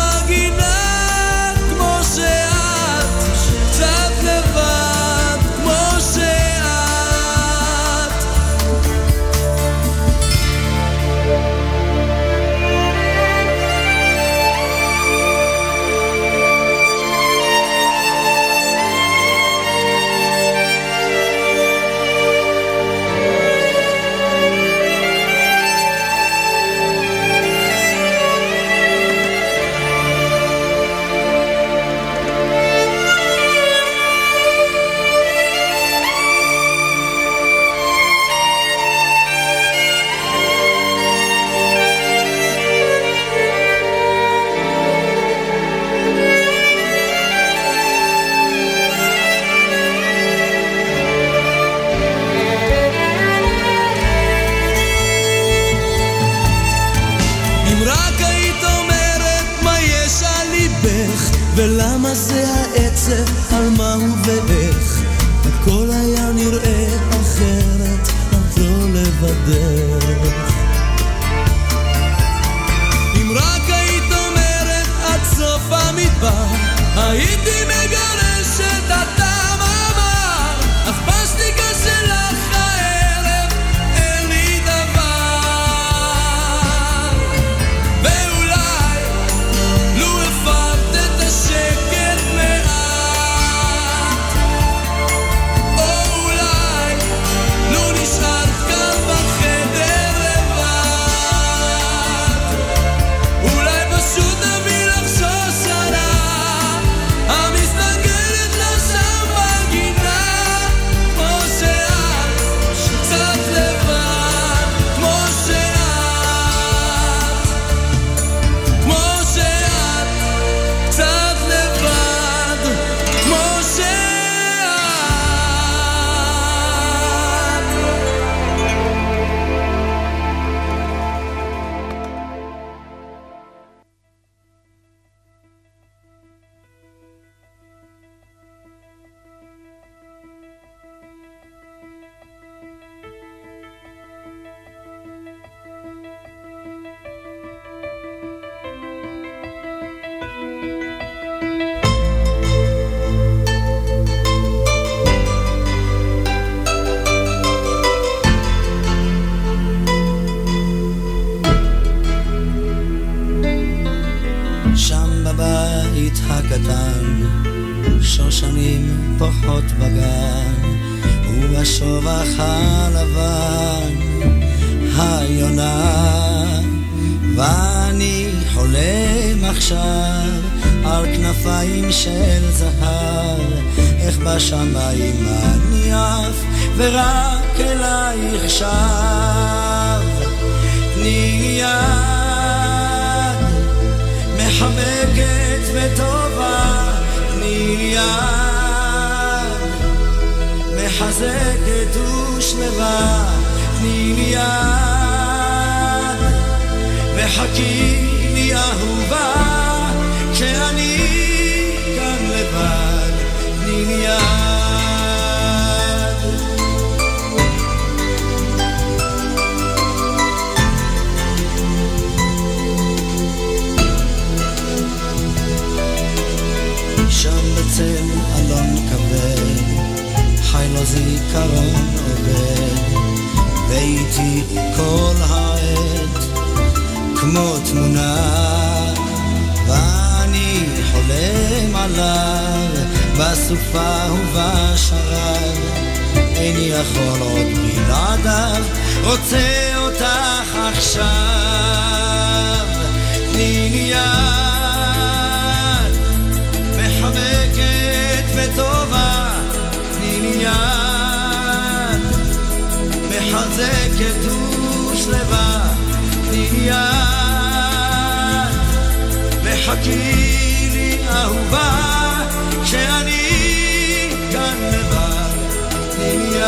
לבדך. אם רק היית אומרת עד סוף המדבר הייתי מגרש עליו, בסופה ובשרב, איני יכול עוד בלעדיו, רוצה אותך עכשיו, תני לי יד. מחבקת וטובה, תני לי יד, מחזקת ושלווה, תני לי יד, וחכי לי אהובה, כשאני כאן לבד, תני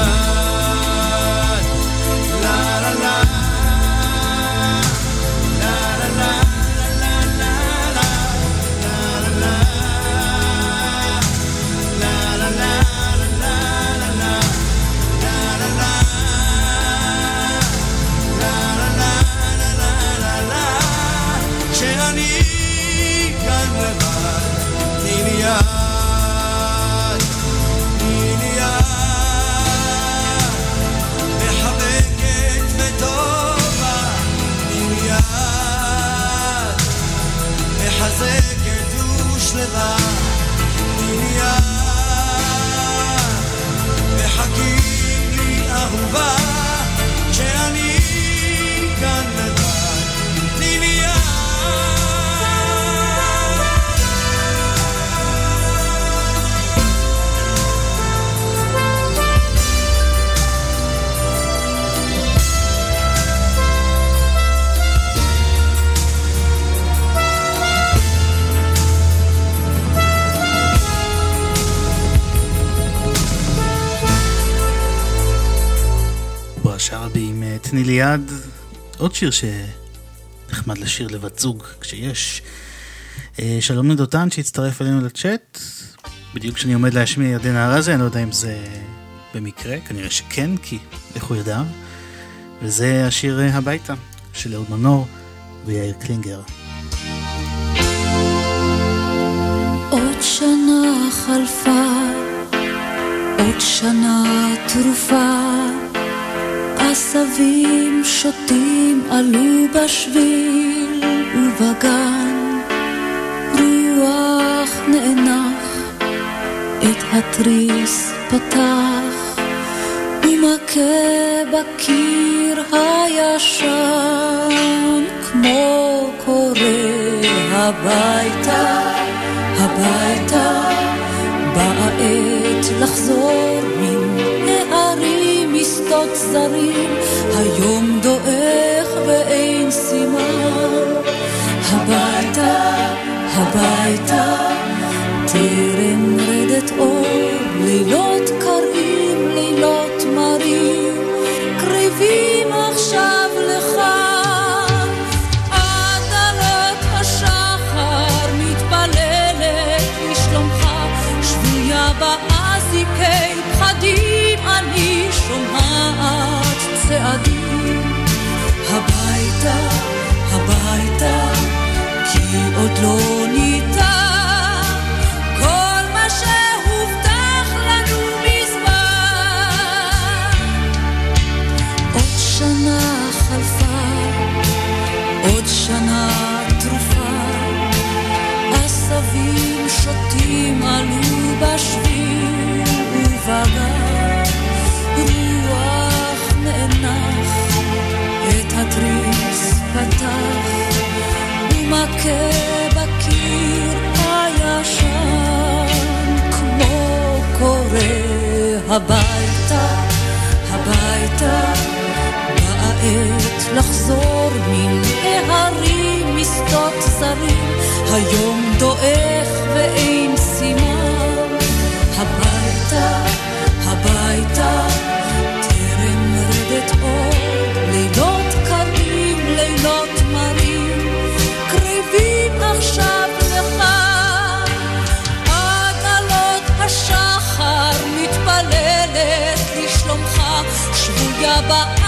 תני לי יד, עוד שיר שנחמד לשיר לבת זוג כשיש. אה, שלום לדותן שהצטרף אלינו לצ'אט, בדיוק כשאני עומד להשמיע ירדנה ארזי, אני לא יודע אם זה במקרה, כנראה שכן, כי איך הוא ידע. וזה השיר אה, הביתה של אהוד מנור ויאיר קלינגר. שנה חלפה, עוד שנה טרופה, עשבים שוטים עלו בשביל ובגן, רוח נאנח, את התריס פתח, ומכה בקיר הישן, כמו קורא הביתה, הביתה, באה עת לחזור משדות זרים, היום דועך ואין סימן. הביתה, הביתה, טרם רדת אור, לילות אנשים עלו בשביל ובגר, רוח נאנח, את התריס פתח, ומכה בקיר הישן, כמו קורא הביתה, הביתה, באה עת לחזור מן ההרים, משדות זרים, היום דועך ואין סימן, הביתה, הביתה, טרם רדת עוד, לילות קרים, לילות מרים, קריבים עכשיו לך, עד עלות השחר מתפללת לשלומך, שבויה באזיקי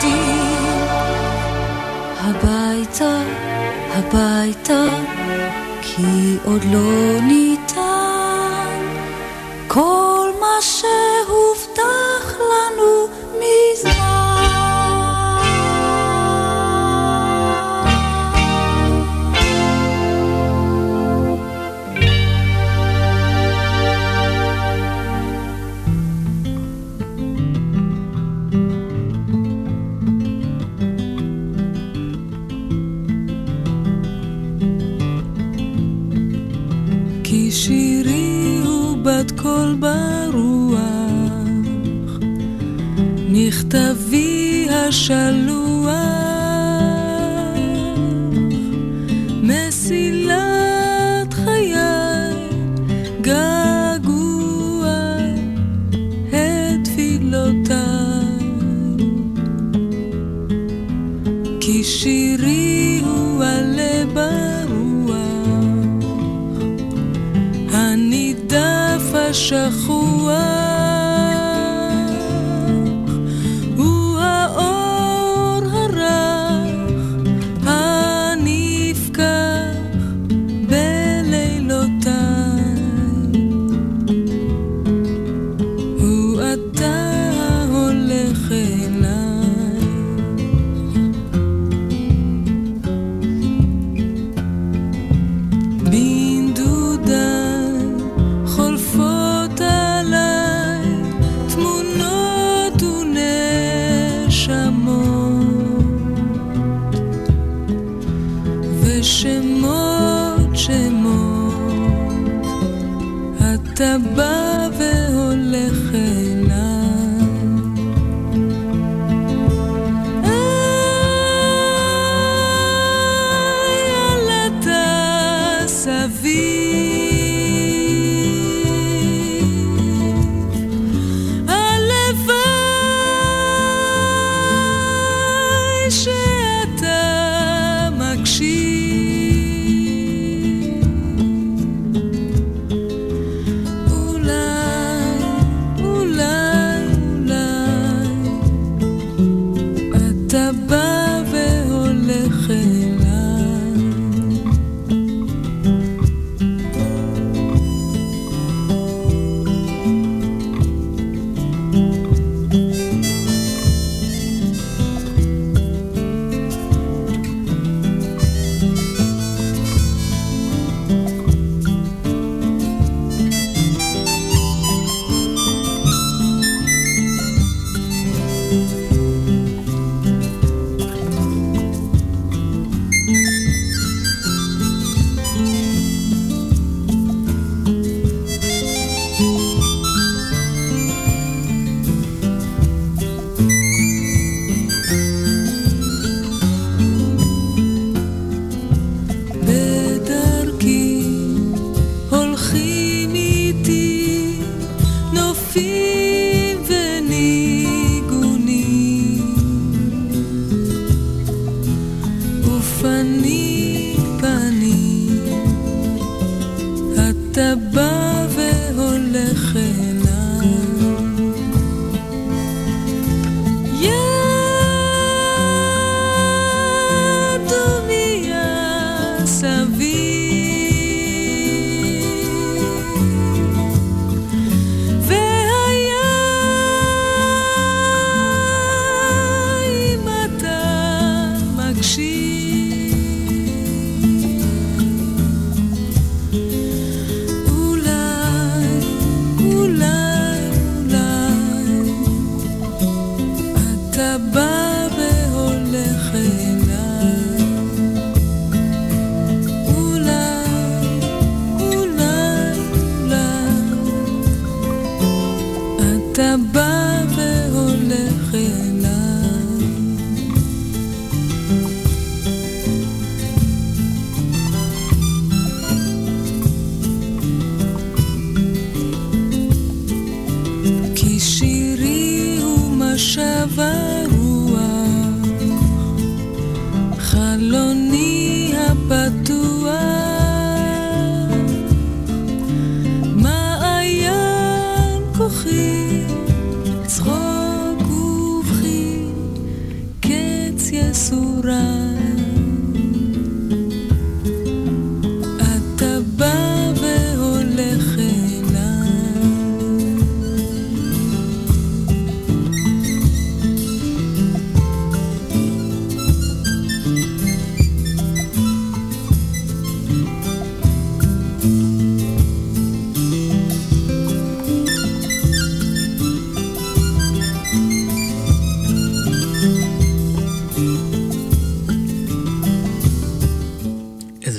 צעדים. הביתה, הביתה, כי עוד לא ניתן כל 山路。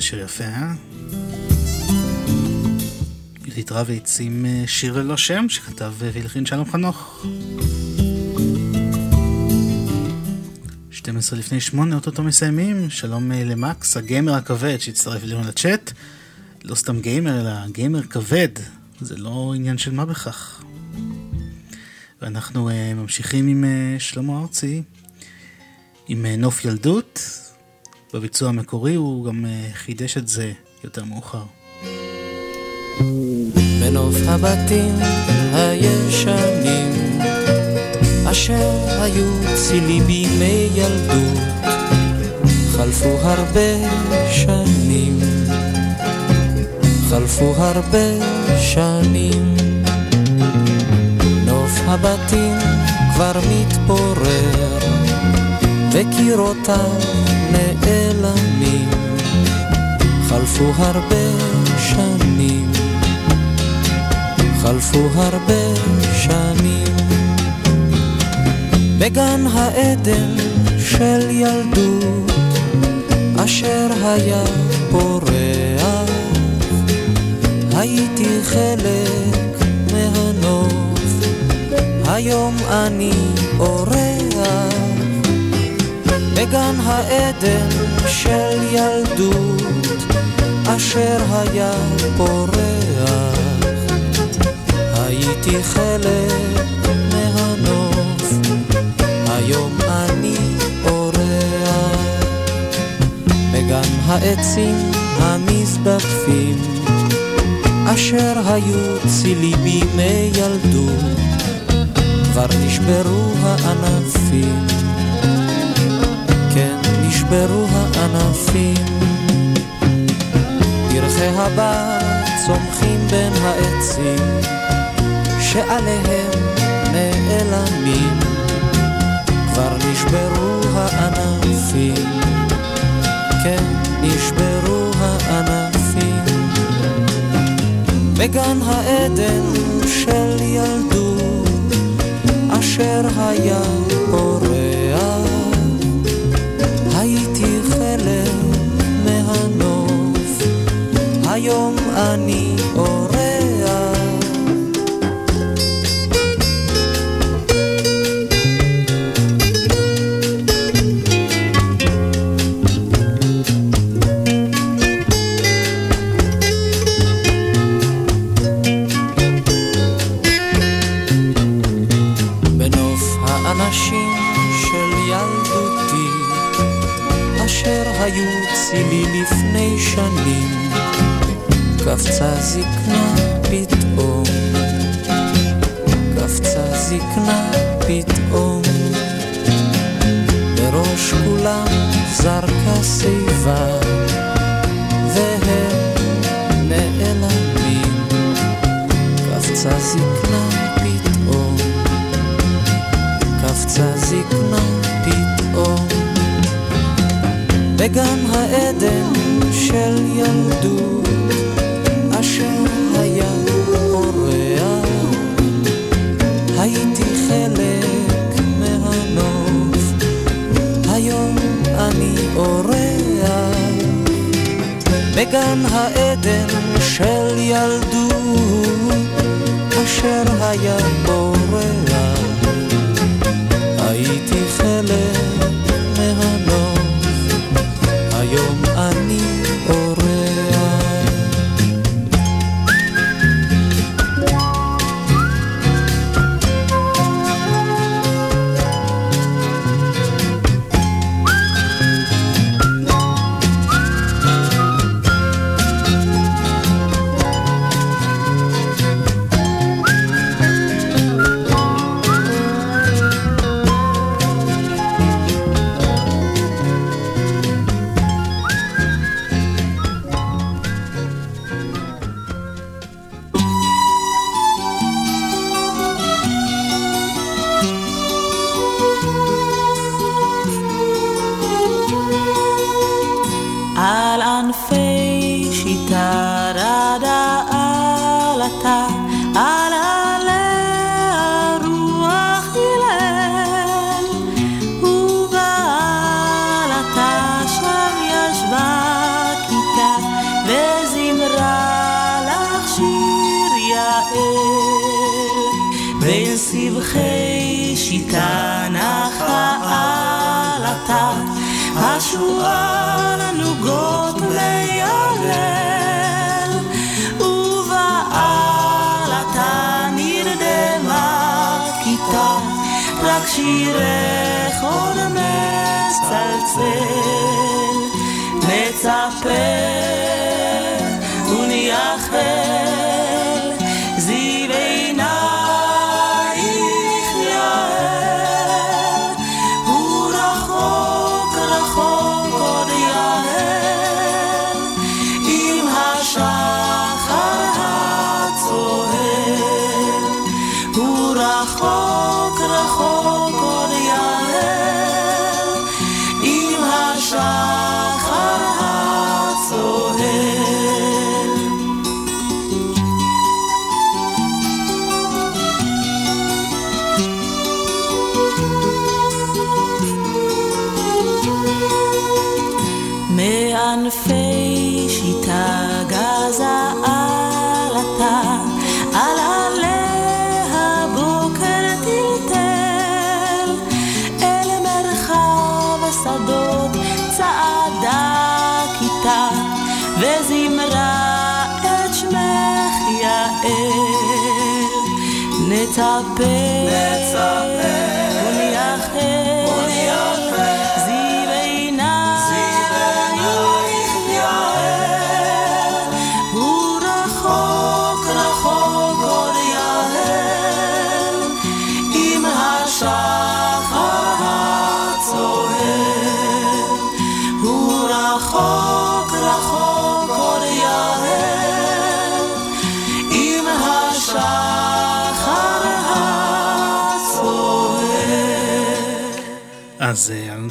שיר יפה, אה? יהודית רביץ עם אה, שיר ללא שם שכתב אה, והלחין שלום חנוך. 12 לפני 8, אוטוטו מסיימים. שלום אה, למקס, הגיימר הכבד שהצטרף אלינו לצ'אט. לא סתם גיימר, אלא גיימר כבד. זה לא עניין של מה בכך. ואנחנו ממשיכים עם שלמה ארצי, עם נוף ילדות. בביצוע המקורי הוא גם אה, חידש את זה יותר מאוחר. בנוף הבתים הישנים אשר היו צילי בימי ילדות חלפו הרבה שנים חלפו הרבה שנים נוף הבתים כבר מתפורר וקירותיו נעלמים חלפו הרבה שנים. חלפו הרבה שנים. בגן העדן של ילדות אשר היה פורח הייתי חלק מהנוף. היום אני אורח. בגן העדן של ילדות אשר היה פורח הייתי חלק מהנוף, היום אני אורח. בגן העצים המזדקפים, אשר היו צילי בימי ילדות, כבר נשברו הענפים. כן, נשברו הענפים. הבר צומחים בין העצים, שעליהם נעלמים, כבר נשברו הענפים, כן, נשברו הענפים. בגן העדן של ילדות, אשר היה פורח, היום אני אורח. קפצה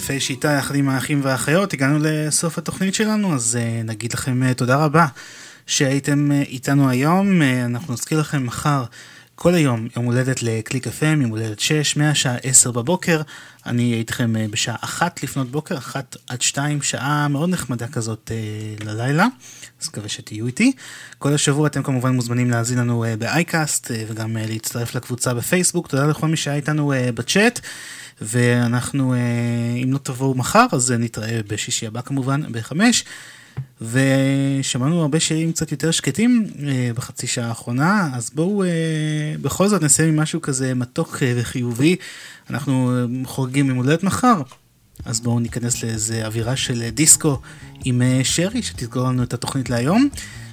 ענפי שיטה יחד עם האחים והאחיות הגענו לסוף התוכנית שלנו, אז אה, נגיד לכם אה, תודה רבה שהייתם אה, איתנו היום. אנחנו נזכיר לכם מחר כל היום יום הולדת לקליק FM, יום הולדת 6, מהשעה 10 בבוקר. אני אהיה איתכם בשעה 1 לפנות בוקר, 1 עד 2, שעה מאוד נחמדה כזאת ללילה. אז מקווה שתהיו איתי. כל השבוע אתם כמובן מוזמנים להאזין לנו אה, באייקאסט וגם להצטרף לקבוצה בפייסבוק. תודה לכל מי שהיה איתנו בצ'אט. ואנחנו, אה, אם לא תבואו מחר, אז אה, נתראה בשישי הבא כמובן, בחמש. ושמענו הרבה שירים קצת יותר שקטים אה, בחצי שעה האחרונה, אז בואו אה, בכל זאת נסיים עם משהו כזה מתוק וחיובי. אנחנו חוגגים יום הולדת מחר, אז בואו ניכנס לאיזה אווירה של דיסקו עם שרי, שתזכור לנו את התוכנית להיום.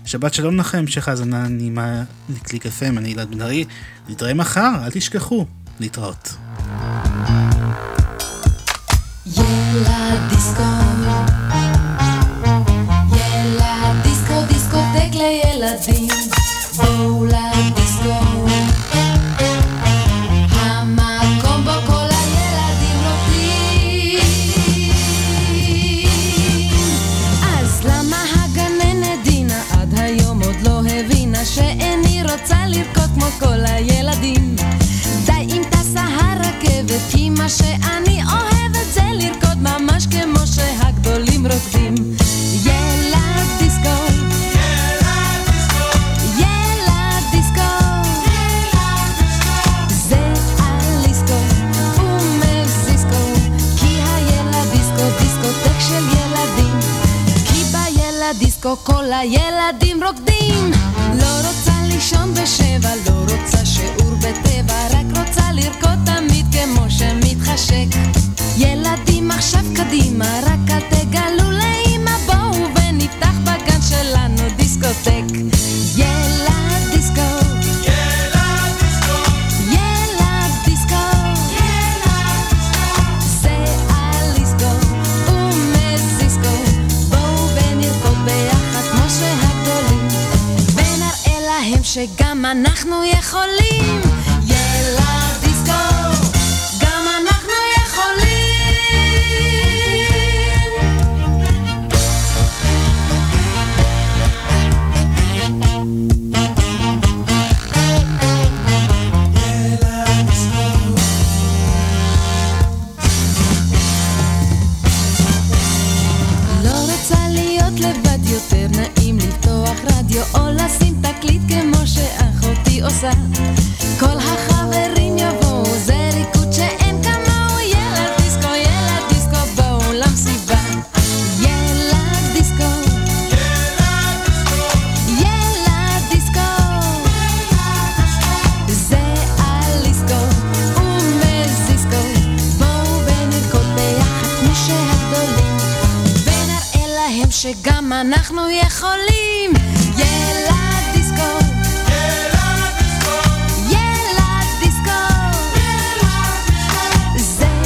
שבת שלום לכם, המשך האזנה נעימה לקליק FM, אני אילן בן ארי. נתראה מחר, אל תשכחו, להתראות. ילד דיסקו ילד דיסקו דיסקוטק לילדים מה שאני אוהבת זה לרקוד ממש כמו שהגדולים רוקדים. ילד דיסקו. דיסקו. כל הילדים רוקדים. לא רוצה לישון בשבע, לא רוצה שיעור בטבע רק רוצה לרקוד תמיד שמתחשק ילדים עכשיו קדימה, רק אל תגלו לאמא בואו ונפתח בגן שלנו דיסקוטק. ילד דיסקו. ילד יותר נעים לפתוח רדיו או לשים תקליט כמו שאחותי עושה. כל החברים שגם אנחנו יכולים. ילד דיסקו ילד דיסקו זה